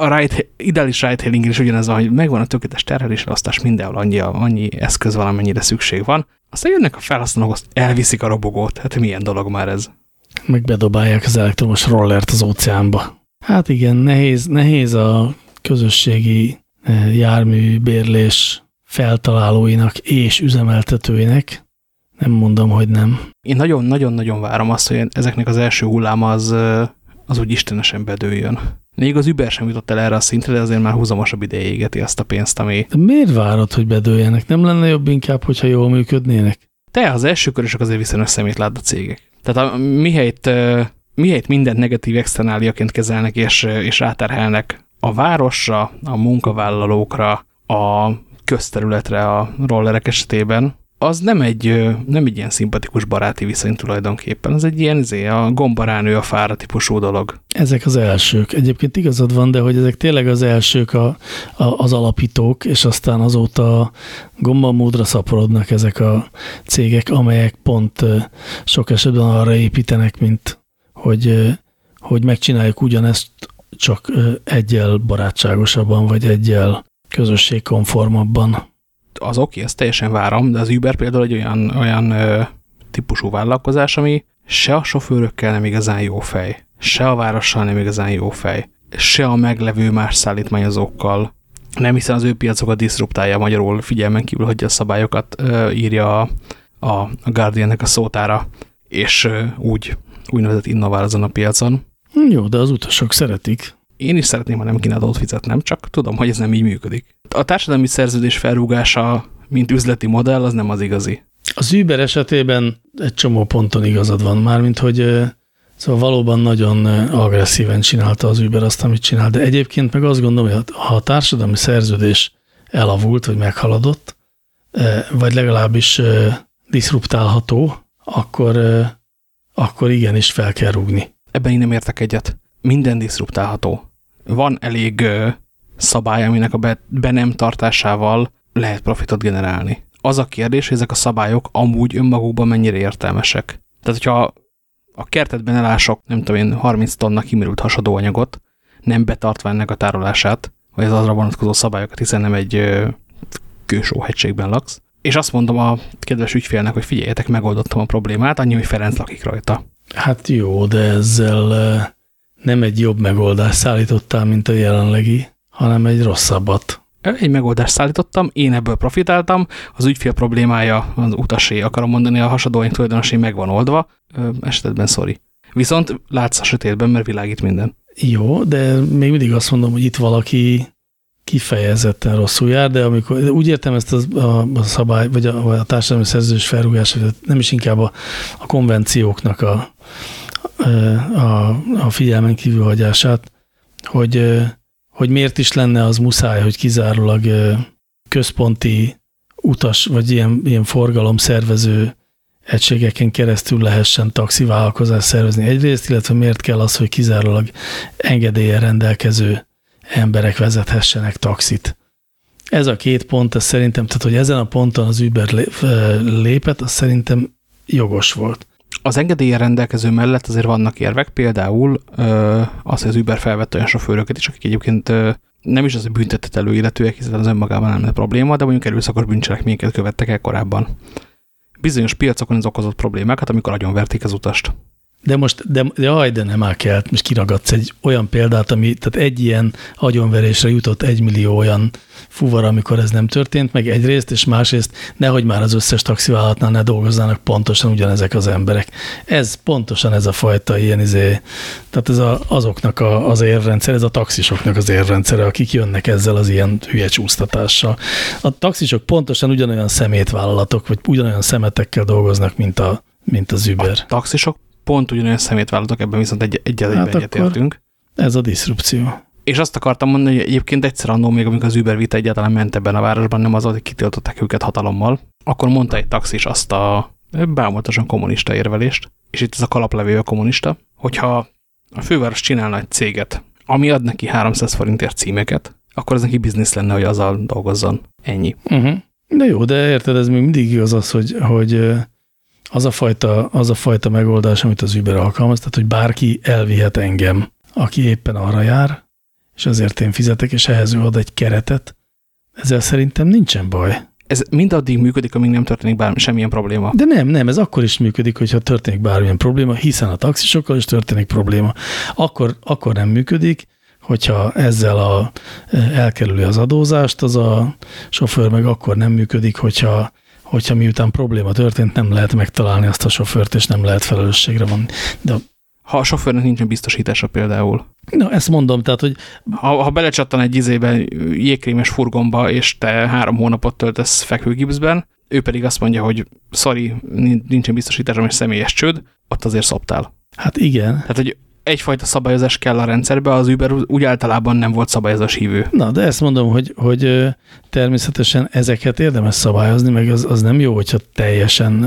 a ride, ideális ride is ugyanez hogy megvan a tökéletes terhelés, aztán mindenhol annyi, annyi eszköz van, amennyire szükség van. Aztán jönnek a felhasználók, azt elviszik a robogót. Hát milyen dolog már ez? Meg bedobálják az elektromos rollert az óceánba. Hát igen, nehéz, nehéz a közösségi eh, jármű bérlés feltalálóinak és üzemeltetőinek nem mondom, hogy nem. Én nagyon-nagyon-nagyon várom azt, hogy ezeknek az első hullám az, az úgy istenesen bedőjön. Még az Uber sem jutott el erre a szintre, de azért már húzamosabb ideje égeti azt a pénzt, ami... De miért várod, hogy bedőljenek? Nem lenne jobb inkább, hogyha jól működnének? Te, az első körösök azért viszonylag szemét lát a cégek. Tehát a, mihelyt, mihelyt mindent negatív externáliaként kezelnek és, és ráterhelnek a városra, a munkavállalókra, a közterületre a rollerek esetében, az nem egy, nem egy ilyen szimpatikus baráti viszony tulajdonképpen. Az egy ilyen izé, a gombaránő a fára típusú dolog. Ezek az elsők. Egyébként igazad van, de hogy ezek tényleg az elsők a, a, az alapítók, és aztán azóta gombamódra szaporodnak ezek a cégek, amelyek pont sok esetben arra építenek, mint hogy, hogy megcsináljuk ugyanezt, csak egyel barátságosabban, vagy egyel közösségkonformabban az oké, okay, ezt teljesen várom, de az Uber például egy olyan, olyan ö, típusú vállalkozás, ami se a sofőrökkel nem igazán jó fej, se a várossal nem igazán jó fej, se a meglevő más szállítmányozókkal, nem hiszen az ő piacokat diszruptálja magyarul, figyelmen kívül hogy a szabályokat ö, írja a, a, Guardiannek a szótára, és ö, úgy úgynevezett innovál azon a piacon. Jó, de az utasok szeretik. Én is szeretném, ha nem kéne adót fizetnem, csak tudom, hogy ez nem így működik. A társadalmi szerződés felrúgása, mint üzleti modell, az nem az igazi. Az Uber esetében egy csomó ponton igazad van, mármint hogy szóval valóban nagyon agresszíven csinálta az Uber azt, amit csinál, de egyébként meg azt gondolom, hogy ha a társadalmi szerződés elavult, vagy meghaladott, vagy legalábbis diszruptálható, akkor, akkor igenis fel kell rúgni. Ebben én nem értek egyet. Minden diszruptálható van elég szabály, aminek a be, be nem tartásával lehet profitot generálni. Az a kérdés, hogy ezek a szabályok amúgy önmagukban mennyire értelmesek. Tehát, hogyha a kertetben elások, nem tudom én, 30 tonna kimerült hasadóanyagot, nem betartva ennek a tárolását, vagy az azra vonatkozó szabályokat, hiszen nem egy kősóhegységben laksz, és azt mondom a kedves ügyfélnek, hogy figyeljetek, megoldottam a problémát, annyi, hogy Ferenc lakik rajta. Hát jó, de ezzel nem egy jobb megoldást szállítottál, mint a jelenlegi, hanem egy rosszabbat. Egy megoldást szállítottam, én ebből profitáltam, az ügyfél problémája az utasé, akarom mondani, a hasadóanyag tulajdonosé meg van oldva, esetben sorry. Viszont látsz a sötétben, mert világít minden. Jó, de még mindig azt mondom, hogy itt valaki kifejezetten rosszul jár, de amikor úgy értem ezt a, a, a szabály, vagy a, a társadalmi szerződés felrúgás, nem is inkább a, a konvencióknak a, a, a figyelmen kívülhagyását, hogy, hogy miért is lenne az muszáj, hogy kizárólag központi utas, vagy ilyen, ilyen forgalomszervező egységeken keresztül lehessen taxivállalkozás szervezni egyrészt, illetve miért kell az, hogy kizárólag engedélyen rendelkező emberek vezethessenek taxit. Ez a két pont, ez szerintem, tehát hogy ezen a ponton az Uber lépett, az szerintem jogos volt. Az engedélyen rendelkező mellett azért vannak érvek, például az, hogy az Uber felvett olyan sofőröket is, akik egyébként ö, nem is az, hogy büntetett előilletőek, hiszen az önmagában nem probléma, de mondjuk erőszakos bűncselekményeket követtek el korábban. Bizonyos piacokon ez okozott problémákat, amikor verték az utast. De most, de, de jaj, de nem áll kell, most kiragadsz egy olyan példát, ami, tehát egy ilyen agyonverésre jutott egy millió olyan fuvar, amikor ez nem történt, meg egyrészt, és másrészt nehogy már az összes taxivállalatnál ne dolgoznának pontosan ugyanezek az emberek. Ez pontosan ez a fajta ilyen izé, tehát ez a, azoknak a, az érrendszer, ez a taxisoknak az érrendszere, akik jönnek ezzel az ilyen hülye csúsztatással. A taxisok pontosan ugyanolyan szemétvállalatok, vagy ugyanolyan szemetekkel dolgoznak, mint, a, mint az Uber. A taxisok pont ugyanolyan szemétvállalatok, ebben viszont egy, egyet hát egyetértünk. Ez a diszrupció. És azt akartam mondani, hogy egyébként egyszer annó még, amikor az Uber vita egyáltalán ment ebben a városban, nem az, hogy kitiltották őket hatalommal, akkor mondta egy taxis azt a bámulatosan kommunista érvelést, és itt ez a kalaplevő a kommunista, hogyha a főváros csinálna egy céget, ami ad neki 300 forintért címeket, akkor ez neki biznisz lenne, hogy azzal dolgozzon. Ennyi. Uh -huh. De jó, de érted, ez még mindig igaz az, hogy, hogy az a, fajta, az a fajta megoldás, amit az Uber alkalmaz, tehát hogy bárki elvihet engem, aki éppen arra jár, és azért én fizetek, és ehhez ő ad egy keretet, ezzel szerintem nincsen baj. Ez mindaddig működik, amíg nem történik bármi, semmilyen probléma. De nem, nem, ez akkor is működik, hogyha történik bármilyen probléma, hiszen a taxisokkal is történik probléma. Akkor, akkor nem működik, hogyha ezzel a, elkerüli az adózást, az a sofőr meg akkor nem működik, hogyha hogyha miután probléma történt, nem lehet megtalálni azt a sofőrt, és nem lehet felelősségre van. De ha a sofőrnek nincsen biztosítása például. Na, ezt mondom, tehát, hogy... Ha, ha belecsattan egy izébe jégkrémes furgomba, és te három hónapot töltesz fekvőgipszben, ő pedig azt mondja, hogy sorry, nincsen biztosításom, és személyes csőd, ott azért szoptál. Hát igen. Tehát, hogy egyfajta szabályozás kell a rendszerbe, az Uber úgy általában nem volt szabályozás hívő. Na, de ezt mondom, hogy, hogy természetesen ezeket érdemes szabályozni, meg az, az nem jó, hogyha teljesen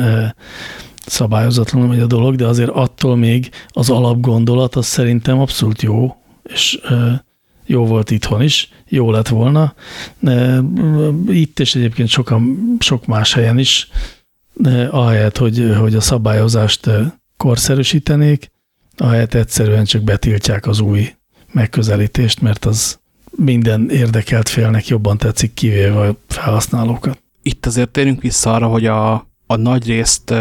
szabályozatlanul megy a dolog, de azért attól még az alapgondolat az szerintem abszolút jó, és jó volt itthon is, jó lett volna. Itt és egyébként sokan, sok más helyen is, ahelyett, hogy, hogy a szabályozást korszerűsítenék, ahelyett egyszerűen csak betiltják az új megközelítést, mert az minden érdekelt félnek jobban tetszik, kivéve a felhasználókat. Itt azért térjünk vissza arra, hogy a, a nagy részt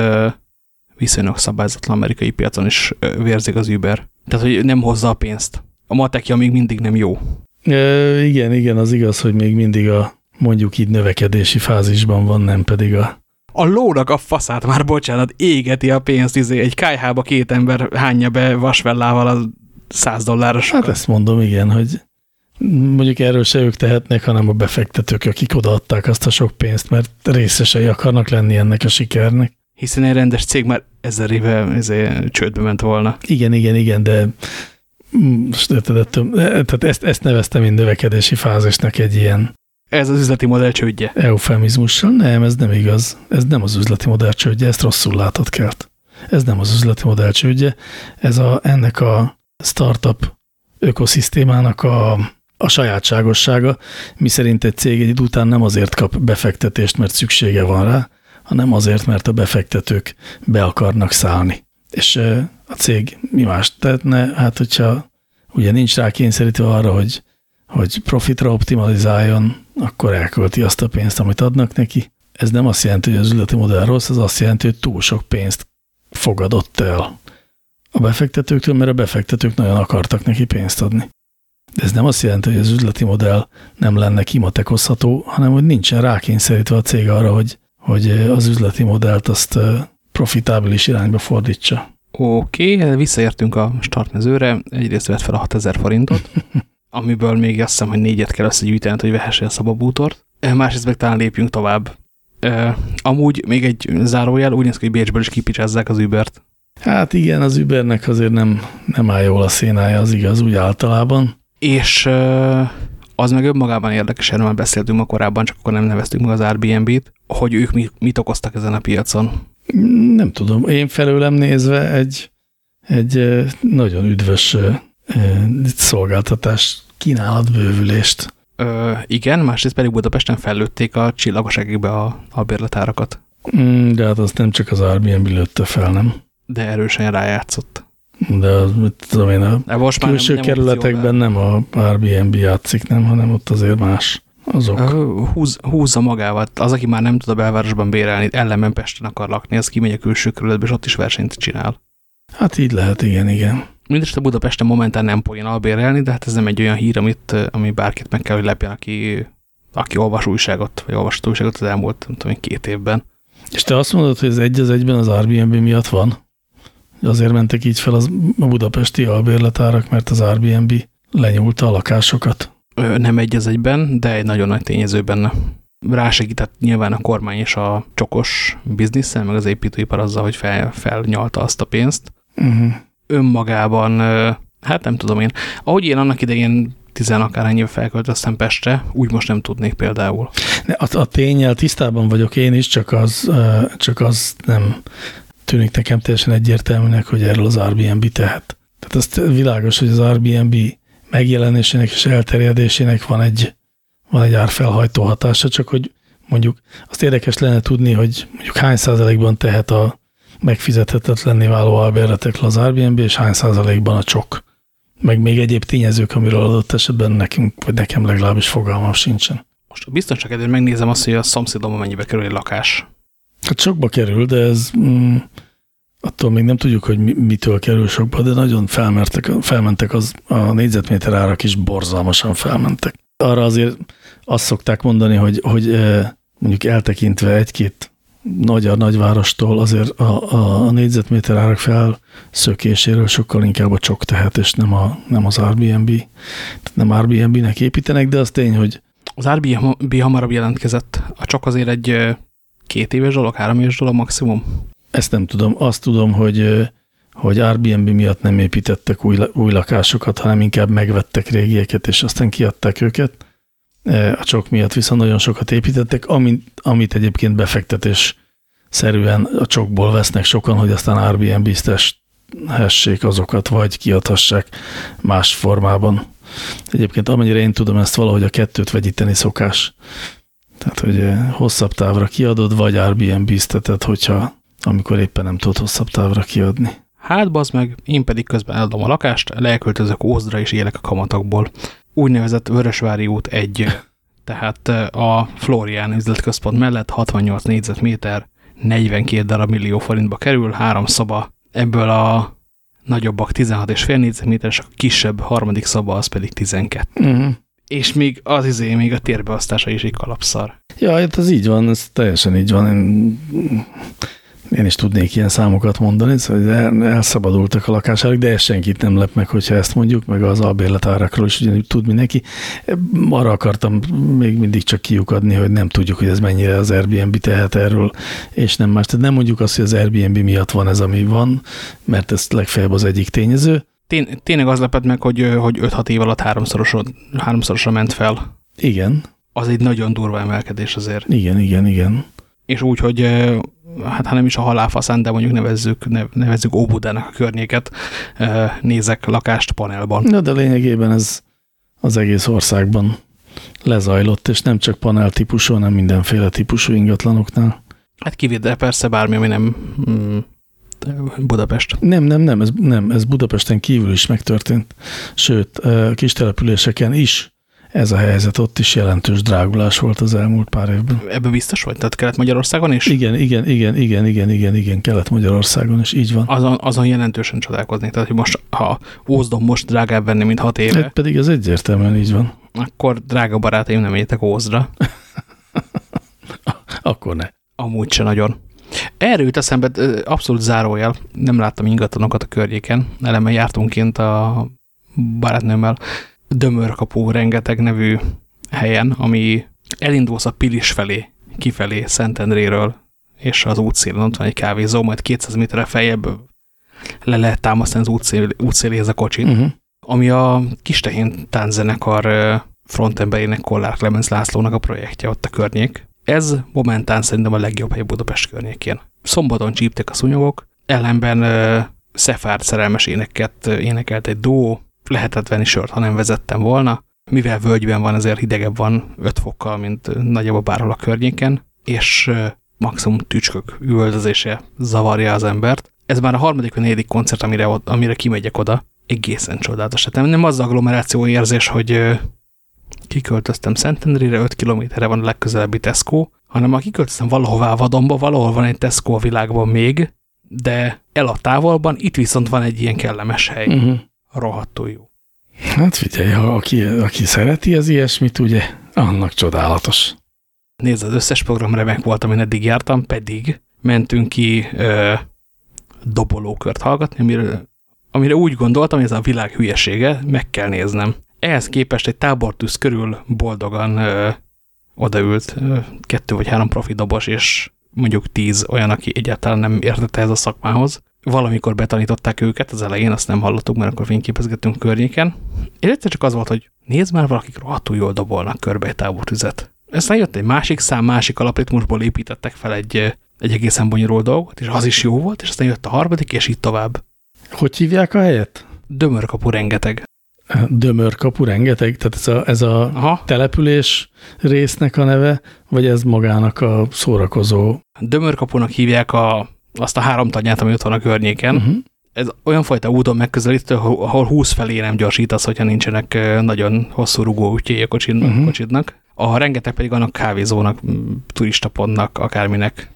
viszonylag szabályzatlan amerikai piacon is vérzik az Uber. Tehát, hogy nem hozza a pénzt. A matekja még mindig nem jó. E, igen, igen, az igaz, hogy még mindig a mondjuk így növekedési fázisban van, nem pedig a a lónak a faszát már, bocsánat, égeti a pénzt, izé, egy kájhába két ember hányja be vasvellával a száz dolláros. Hát ezt mondom, igen, hogy mondjuk erről se ők tehetnek, hanem a befektetők, akik odaadták azt a sok pénzt, mert részesei akarnak lenni ennek a sikernek. Hiszen egy rendes cég már ezer éve ezért csődbe ment volna. Igen, igen, igen, de most érted, tehát ezt, ezt neveztem én növekedési fázisnak egy ilyen ez az üzleti modell csődje. Eufemizmussal? Nem, ez nem igaz. Ez nem az üzleti modell csődje, ezt rosszul látod kert. Ez nem az üzleti modell csődje, ez a, ennek a startup ökoszisztémának a, a sajátságossága, miszerint egy cég egy után nem azért kap befektetést, mert szüksége van rá, hanem azért, mert a befektetők be akarnak szállni. És a cég mi más tehetne? Hát, hogyha ugye nincs rá kényszerítve arra, hogy hogy profitra optimalizáljon, akkor elkölti azt a pénzt, amit adnak neki. Ez nem azt jelenti, hogy az üzleti modell rossz, ez azt jelenti, hogy túl sok pénzt fogadott el a befektetőktől, mert a befektetők nagyon akartak neki pénzt adni. De ez nem azt jelenti, hogy az üzleti modell nem lenne kimatekozható, hanem hogy nincsen rákényszerítve a cég arra, hogy, hogy az üzleti modellt azt profitábilis irányba fordítsa. Oké, okay, visszaértünk a startmezőre, egyrészt vett fel a 6000 forintot, amiből még azt hiszem, hogy négyet kell összegyűjteni, hogy vehessél szababútort. Másrészt meg talán lépjünk tovább. Amúgy még egy zárójel, úgy néz ki, hogy Bécsből is kipicsázzák az Ubert. Hát igen, az Ubernek azért nem, nem áll jól a szénája, az igaz, úgy általában. És az meg önmagában érdekes, erről már beszéltünk ma korábban, csak akkor nem neveztük meg az Airbnb-t, hogy ők mit, mit okoztak ezen a piacon. Nem tudom, én felőlem nézve egy, egy nagyon üdvös szolgáltatás kínálatbővülést. Ö, igen, másrészt pedig Budapesten fellőtték a csillagos a, a bérletárakat. Mm, de hát azt nem csak az Airbnb lőtte fel, nem? De erősen rájátszott. De az, mit tudom én, a de most külső nem, nem kerületekben nem a Airbnb játszik, nem, hanem ott azért más azok. Húz, húzza magával. Az, aki már nem tud a belvárosban bérelni, ellenben Pesten akar lakni, az kimegy a külső kerületbe, és ott is versenyt csinál. Hát így lehet, igen, igen. Mindesetre Budapesten momentán nem poén albérelni, de hát ez nem egy olyan hír, amit, ami bárkit meg kell, hogy lepjen, aki, aki olvas újságot, vagy olvasott újságot az elmúlt, nem tudom, két évben. És te azt mondod, hogy ez egy az egyben az Airbnb miatt van? Azért mentek így fel az, a budapesti albérletárak, mert az Airbnb lenyúlta a lakásokat? Ö, nem egy az egyben, de egy nagyon nagy tényező benne. Rásegített nyilván a kormány és a csokos bizniszen, meg az építőipar azzal, hogy fel, felnyalta azt a pénzt. Uh mhm. -huh. Önmagában, hát nem tudom én, ahogy én annak idején tizen akárennyivel felköltöztem Pestre, úgy most nem tudnék például. A, a tényel tisztában vagyok én is, csak az, csak az nem tűnik nekem teljesen egyértelműnek, hogy erről az Airbnb tehet. Tehát az világos, hogy az Airbnb megjelenésének és elterjedésének van egy, van egy árfelhajtó hatása, csak hogy mondjuk azt érdekes lenne tudni, hogy mondjuk hány százalékban tehet a megfizethetetlenné váló albérletekről az Airbnb, és hány százalékban a csok meg még egyéb tényezők, amiről adott esetben nekünk, vagy nekem legalábbis fogalmam sincsen. Most a biztonság kedvéért megnézem azt, hogy a szomszédom mennyibe kerül egy lakás. Hát sokba kerül, de ez mm, attól még nem tudjuk, hogy mitől kerül sokba, de nagyon felmertek, felmentek az, a négyzetméter árak is borzalmasan felmentek. Arra azért azt szokták mondani, hogy, hogy mondjuk eltekintve egy-két nagy a nagyvárostól azért a, a, a négyzetméter árak felszökéséről sokkal inkább a csok tehet, és nem, a, nem az Airbnb. Tehát nem Airbnb-nek építenek, de az tény, hogy... Az Airbnb hamarabb jelentkezett. A csak azért egy két éves dolog, három éves dolog maximum. Ezt nem tudom. Azt tudom, hogy, hogy Airbnb miatt nem építettek új, új lakásokat, hanem inkább megvettek régieket, és aztán kiadták őket a csok miatt viszont nagyon sokat építettek, amit, amit egyébként befektetés szerűen a csokból vesznek sokan, hogy aztán Airbnb bizteshessék azokat, vagy kiadhassák más formában. Egyébként amennyire én tudom, ezt valahogy a kettőt vegyíteni szokás. Tehát, hogy e, hosszabb távra kiadod, vagy Airbnb bizteted, hogyha amikor éppen nem tudod hosszabb távra kiadni. Hát, bazd meg, én pedig közben eladom a lakást, leelköltözök Ózdra és élek a kamatokból úgynevezett Vörösvári út 1, tehát a Florián üzletközpont mellett 68 négyzetméter, 42 darab millió forintba kerül, három szoba, ebből a nagyobbak 16,5 négyzetméter, és a kisebb harmadik szoba az pedig 12. Uh -huh. És még az izé, még a térbeosztása is egy kalapszar. Ja, hát ez így van, ez teljesen így van. Én én is tudnék ilyen számokat mondani, szóval elszabadultak a lakásárak, de ez senkit nem lep meg, hogyha ezt mondjuk, meg az albérletárakról is ugyanúgy tud mindenki. Arra akartam még mindig csak kiukadni, hogy nem tudjuk, hogy ez mennyire az Airbnb tehet erről, és nem más. Tehát nem mondjuk azt, hogy az Airbnb miatt van ez, ami van, mert ez legfeljebb az egyik tényező. Tény, tényleg az lepett meg, hogy, hogy 5-6 év alatt háromszorosra, háromszorosra ment fel. Igen. Az egy nagyon durva emelkedés azért. Igen, igen, igen. És úgy, hogy hát ha nem is a halálfaszán, de mondjuk nevezzük, nevezzük Óbudának a környéket, nézek lakást panelban. Na, de lényegében ez az egész országban lezajlott, és nem csak panel típusú, hanem mindenféle típusú ingatlanoknál. Hát kivéve persze bármi, ami nem mm, Budapest. Nem, nem, nem ez, nem, ez Budapesten kívül is megtörtént. Sőt, kis településeken is ez a helyzet ott is jelentős drágulás volt az elmúlt pár évben. Ebben biztos vagy? Tehát Kelet-Magyarországon is? Igen, igen, igen, igen, igen, igen, igen, Kelet-Magyarországon is, így van. Azon, azon jelentősen csodálkozni. Tehát, hogy most, ha Ózdon most drágább venni, mint hat éve. Hát pedig ez egyértelműen így van. Akkor, drága barátaim, nem értek Ózdra. akkor ne. Amúgy se nagyon. Erről jut eszembe, abszolút zárójel, nem láttam ingatlanokat a környéken, eleme jártunk kint a barátnőmmel, Dömörkapó rengeteg nevű helyen, ami elindulsz a Pilis felé, kifelé Szentendréről, és az útszélen ott van egy kávézó, majd 200 méterre feljebb le lehet támasztani az útszél, útszéléhez a kocsit, uh mhm. -huh. ami a Kistehén tánczenekar frontemberének Kollár Clemens Lászlónak a projektje ott a környék, Ez momentán szerintem a legjobb hely Budapest környékén. Szombaton csíptek a szúnyogok, ellenben uh, Szefárd szerelmes éneket énekelt egy duó, lehetett venni sört, ha nem vezettem volna. Mivel völgyben van, ezért hidegebb van 5 fokkal, mint nagyjából bárhol a környéken, és maximum tücskök üvöldözése zavarja az embert. Ez már a harmadik vagy negyedik koncert, amire, amire kimegyek oda. Egészen csodálatos. Tehát nem az agglomeráció érzés, hogy kiköltöztem Szentendrére, 5 kilométerre van a legközelebbi Tesco, hanem a kiköltöztem valahová vadonba, valahol van egy Tesco a világban még, de el a távolban, itt viszont van egy ilyen kellemes hely. Uh mhm. -huh. Rohadtul jó. Hát figyelj, ha aki, aki szereti az ilyesmit, ugye, annak csodálatos. Nézd, az összes program remek volt, amin eddig jártam, pedig mentünk ki ö, dobolókört hallgatni, amire, amire úgy gondoltam, hogy ez a világ hülyesége, meg kell néznem. Ehhez képest egy tábortűz körül boldogan ö, odaült ö, kettő vagy három profi dobos, és mondjuk tíz olyan, aki egyáltalán nem értette ez a szakmához. Valamikor betanították őket, az elején azt nem hallottuk, mert akkor fényképezgettünk környéken. És egyszer csak az volt, hogy nézd már, valakik rohadtul jól dobolnak körbe egy tábortüzet. Aztán jött egy másik szám, másik alapritmusból építettek fel egy, egy egészen bonyolult dolgot, és az is jó volt, és aztán jött a harmadik, és így tovább. Hogy hívják a helyet? Dömörkapu rengeteg. Dömörkapu rengeteg? Tehát ez a, ez a Aha. település résznek a neve, vagy ez magának a szórakozó? Dömörkapunak hívják a, azt a három tanyát, ami ott van a környéken. Uh mhm. -huh. Ez olyan fajta úton megközelítő, ahol 20 felé nem gyorsítasz, hogyha nincsenek nagyon hosszú rugó útjai a kocsid, uh mhm. -huh. kocsidnak. A rengeteg pedig annak kávézónak, turistapontnak, akárminek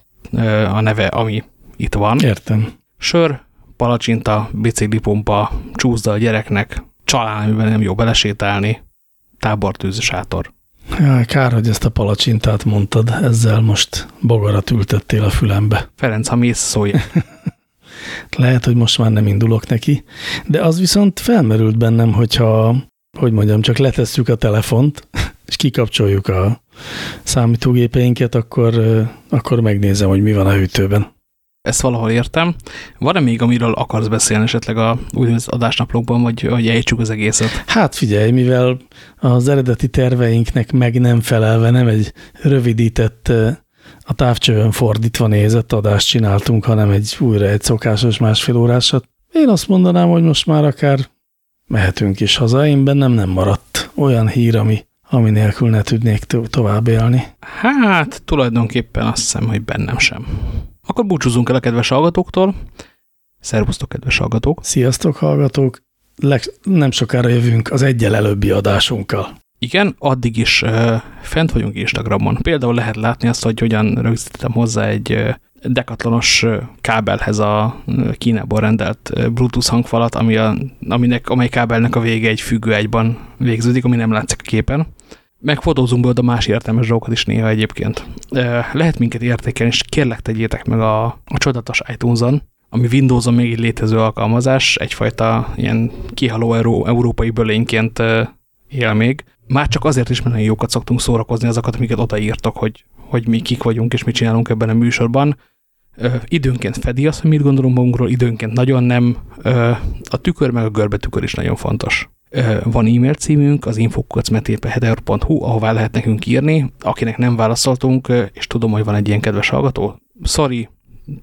a neve, ami itt van. Értem. Sör, palacsinta, biciklipumpa, csúszda a gyereknek, csalán, amiben nem jó belesétálni, tábortűz, sátor. Ja, kár, hogy ezt a palacsintát mondtad, ezzel most bogarat ültettél a fülembe. Ferenc, ha mész, szólj. Lehet, hogy most már nem indulok neki, de az viszont felmerült bennem, hogyha, hogy mondjam, csak letesszük a telefont, és kikapcsoljuk a számítógépeinket, akkor, akkor megnézem, hogy mi van a hűtőben. Ezt valahol értem. Van-e még, amiről akarsz beszélni esetleg a úgynevezett adásnaplókban, vagy, hogy ejtsük az egészet? Hát figyelj, mivel az eredeti terveinknek meg nem felelve, nem egy rövidített, a távcsövön fordítva nézett adást csináltunk, hanem egy újra egy szokásos másfél órásat. Én azt mondanám, hogy most már akár mehetünk is haza. Én bennem nem maradt olyan hír, ami ami nélkül ne tudnék tovább élni. Hát, tulajdonképpen azt hiszem, hogy bennem sem. Akkor búcsúzunk el a kedves hallgatóktól. Szervusztok, kedves hallgatók! Sziasztok, hallgatók! Leg nem sokára jövünk az egyel előbbi adásunkkal. Igen, addig is uh, fent vagyunk Instagramon. Például lehet látni azt, hogy hogyan rögzítettem hozzá egy uh, dekatlonos kábelhez a Kínából rendelt Bluetooth hangfalat, ami a, aminek, amely kábelnek a vége egy függőegyban végződik, ami nem látszik a képen. Meg fotózunk be oda más értelmes dolgokat is néha egyébként. Lehet minket értékelni, és kérlek tegyétek meg a, a csodatos iTunes-on, ami Windows-on még egy létező alkalmazás, egyfajta ilyen kihaló euró, európai bölényként él még. Már csak azért is, mert nagyon jókat szoktunk szórakozni azokat, amiket odaírtok, hogy, hogy mi kik vagyunk és mit csinálunk ebben a műsorban. Ö, időnként fedi azt, hogy mit gondolunk magunkról, időnként nagyon nem. Ö, a tükör meg a görbetükör is nagyon fontos. Van e-mail címünk, az infokukacmetépe.hu, ahová lehet nekünk írni. Akinek nem válaszoltunk, és tudom, hogy van egy ilyen kedves hallgató, sorry,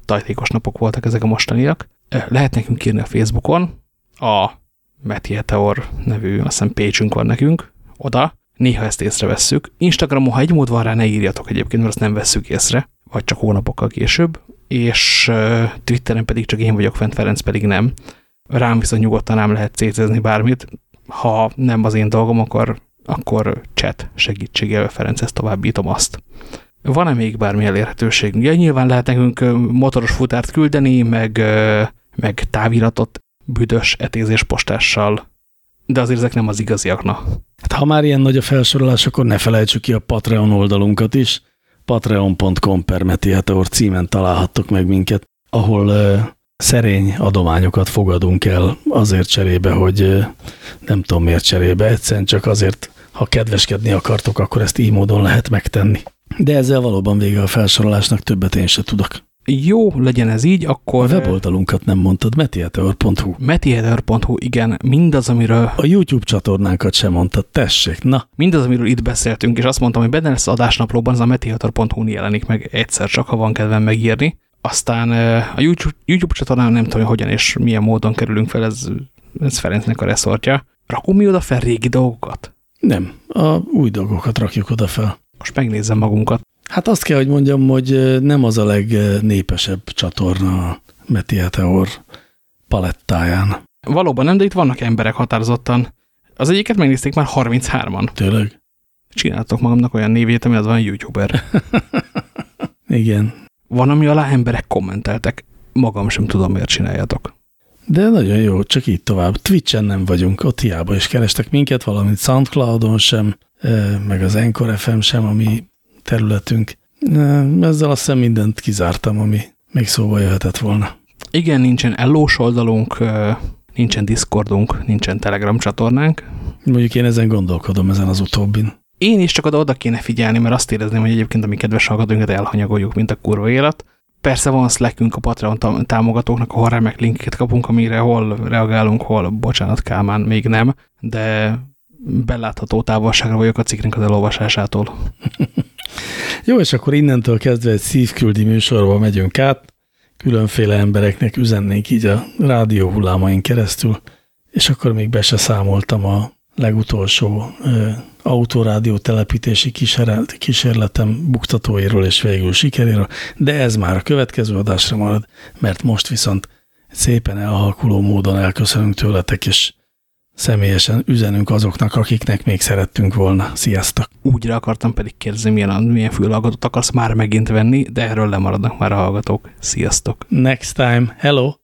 tajtékos napok voltak ezek a mostaniak. Lehet nekünk írni a Facebookon, a Meti Heteor nevű, azt hiszem page van nekünk, oda. Néha ezt észrevesszük. Instagramon, ha egy mód van rá, ne írjatok egyébként, mert azt nem vesszük észre, vagy csak hónapokkal később. És Twitteren pedig csak én vagyok fent, Ferenc pedig nem. Rám viszont nyugodtan nem lehet cécezni bármit, ha nem az én dolgom, akkor, akkor chat segítségével Ferenchez továbbítom azt. Van-e még bármi elérhetőség? Ja, nyilván lehet nekünk motoros futárt küldeni, meg, meg táviratot büdös etézés postással, de azért ezek nem az igaziak, na. Hát, ha már ilyen nagy a felsorolás, akkor ne felejtsük ki a Patreon oldalunkat is. patreon.com per címen találhattok meg minket, ahol szerény adományokat fogadunk el azért cserébe, hogy nem tudom miért cserébe, egyszerűen csak azért, ha kedveskedni akartok, akkor ezt így módon lehet megtenni. De ezzel valóban vége a felsorolásnak, többet én se tudok. Jó, legyen ez így, akkor... A weboldalunkat nem mondtad, metiateor.hu. Metiateor.hu, igen, mindaz, amiről... A YouTube csatornánkat sem mondtad, tessék, na. Mindaz, amiről itt beszéltünk, és azt mondtam, hogy benne lesz adásnaplóban, az a metiateor.hu-n jelenik meg egyszer csak, ha van kedvem megírni. Aztán a YouTube, YouTube csatornán nem tudom, hogyan és milyen módon kerülünk fel, ez, ez Ferencnek a reszortja. Rakunk mi oda fel régi dolgokat? Nem, a új dolgokat rakjuk oda fel. Most megnézem magunkat. Hát azt kell, hogy mondjam, hogy nem az a legnépesebb csatorna a Metiateor palettáján. Valóban nem, de itt vannak emberek határozottan. Az egyiket megnézték már 33-an. Tényleg? Csináltok magamnak olyan névét, ami az van YouTuber. Igen. Van, ami alá emberek kommenteltek. Magam sem tudom, miért csináljátok. De nagyon jó, csak így tovább. Twitch-en nem vagyunk, ott hiába is kerestek minket, valamint Soundcloudon sem, meg az Encore FM sem, ami területünk. Ezzel azt hiszem mindent kizártam, ami még szóba jöhetett volna. Igen, nincsen ellós oldalunk, nincsen Discordunk, nincsen Telegram csatornánk. Mondjuk én ezen gondolkodom, ezen az utóbbin. Én is csak oda-oda kéne figyelni, mert azt érezném, hogy egyébként a mi kedves hallgatóinkat elhanyagoljuk, mint a kurva élet. Persze van Slackünk a Patreon támogatóknak, ahol remek linkeket kapunk, amire hol reagálunk, hol, bocsánat, Kálmán, még nem, de belátható távolságra vagyok a cikknek az elolvasásától. Jó, és akkor innentől kezdve egy szívküldi műsorba megyünk át, különféle embereknek üzennénk így a rádió hullámain keresztül, és akkor még be se számoltam a legutolsó ö, autorádió telepítési kísérletem buktatóiról és végül sikeréről, de ez már a következő adásra marad, mert most viszont szépen elhalkuló módon elköszönünk tőletek, és személyesen üzenünk azoknak, akiknek még szerettünk volna. Sziasztok! Úgy rá akartam pedig kérdezni, milyen, milyen fülhallgatót akarsz már megint venni, de erről lemaradnak már a hallgatók. Sziasztok! Next time. Hello!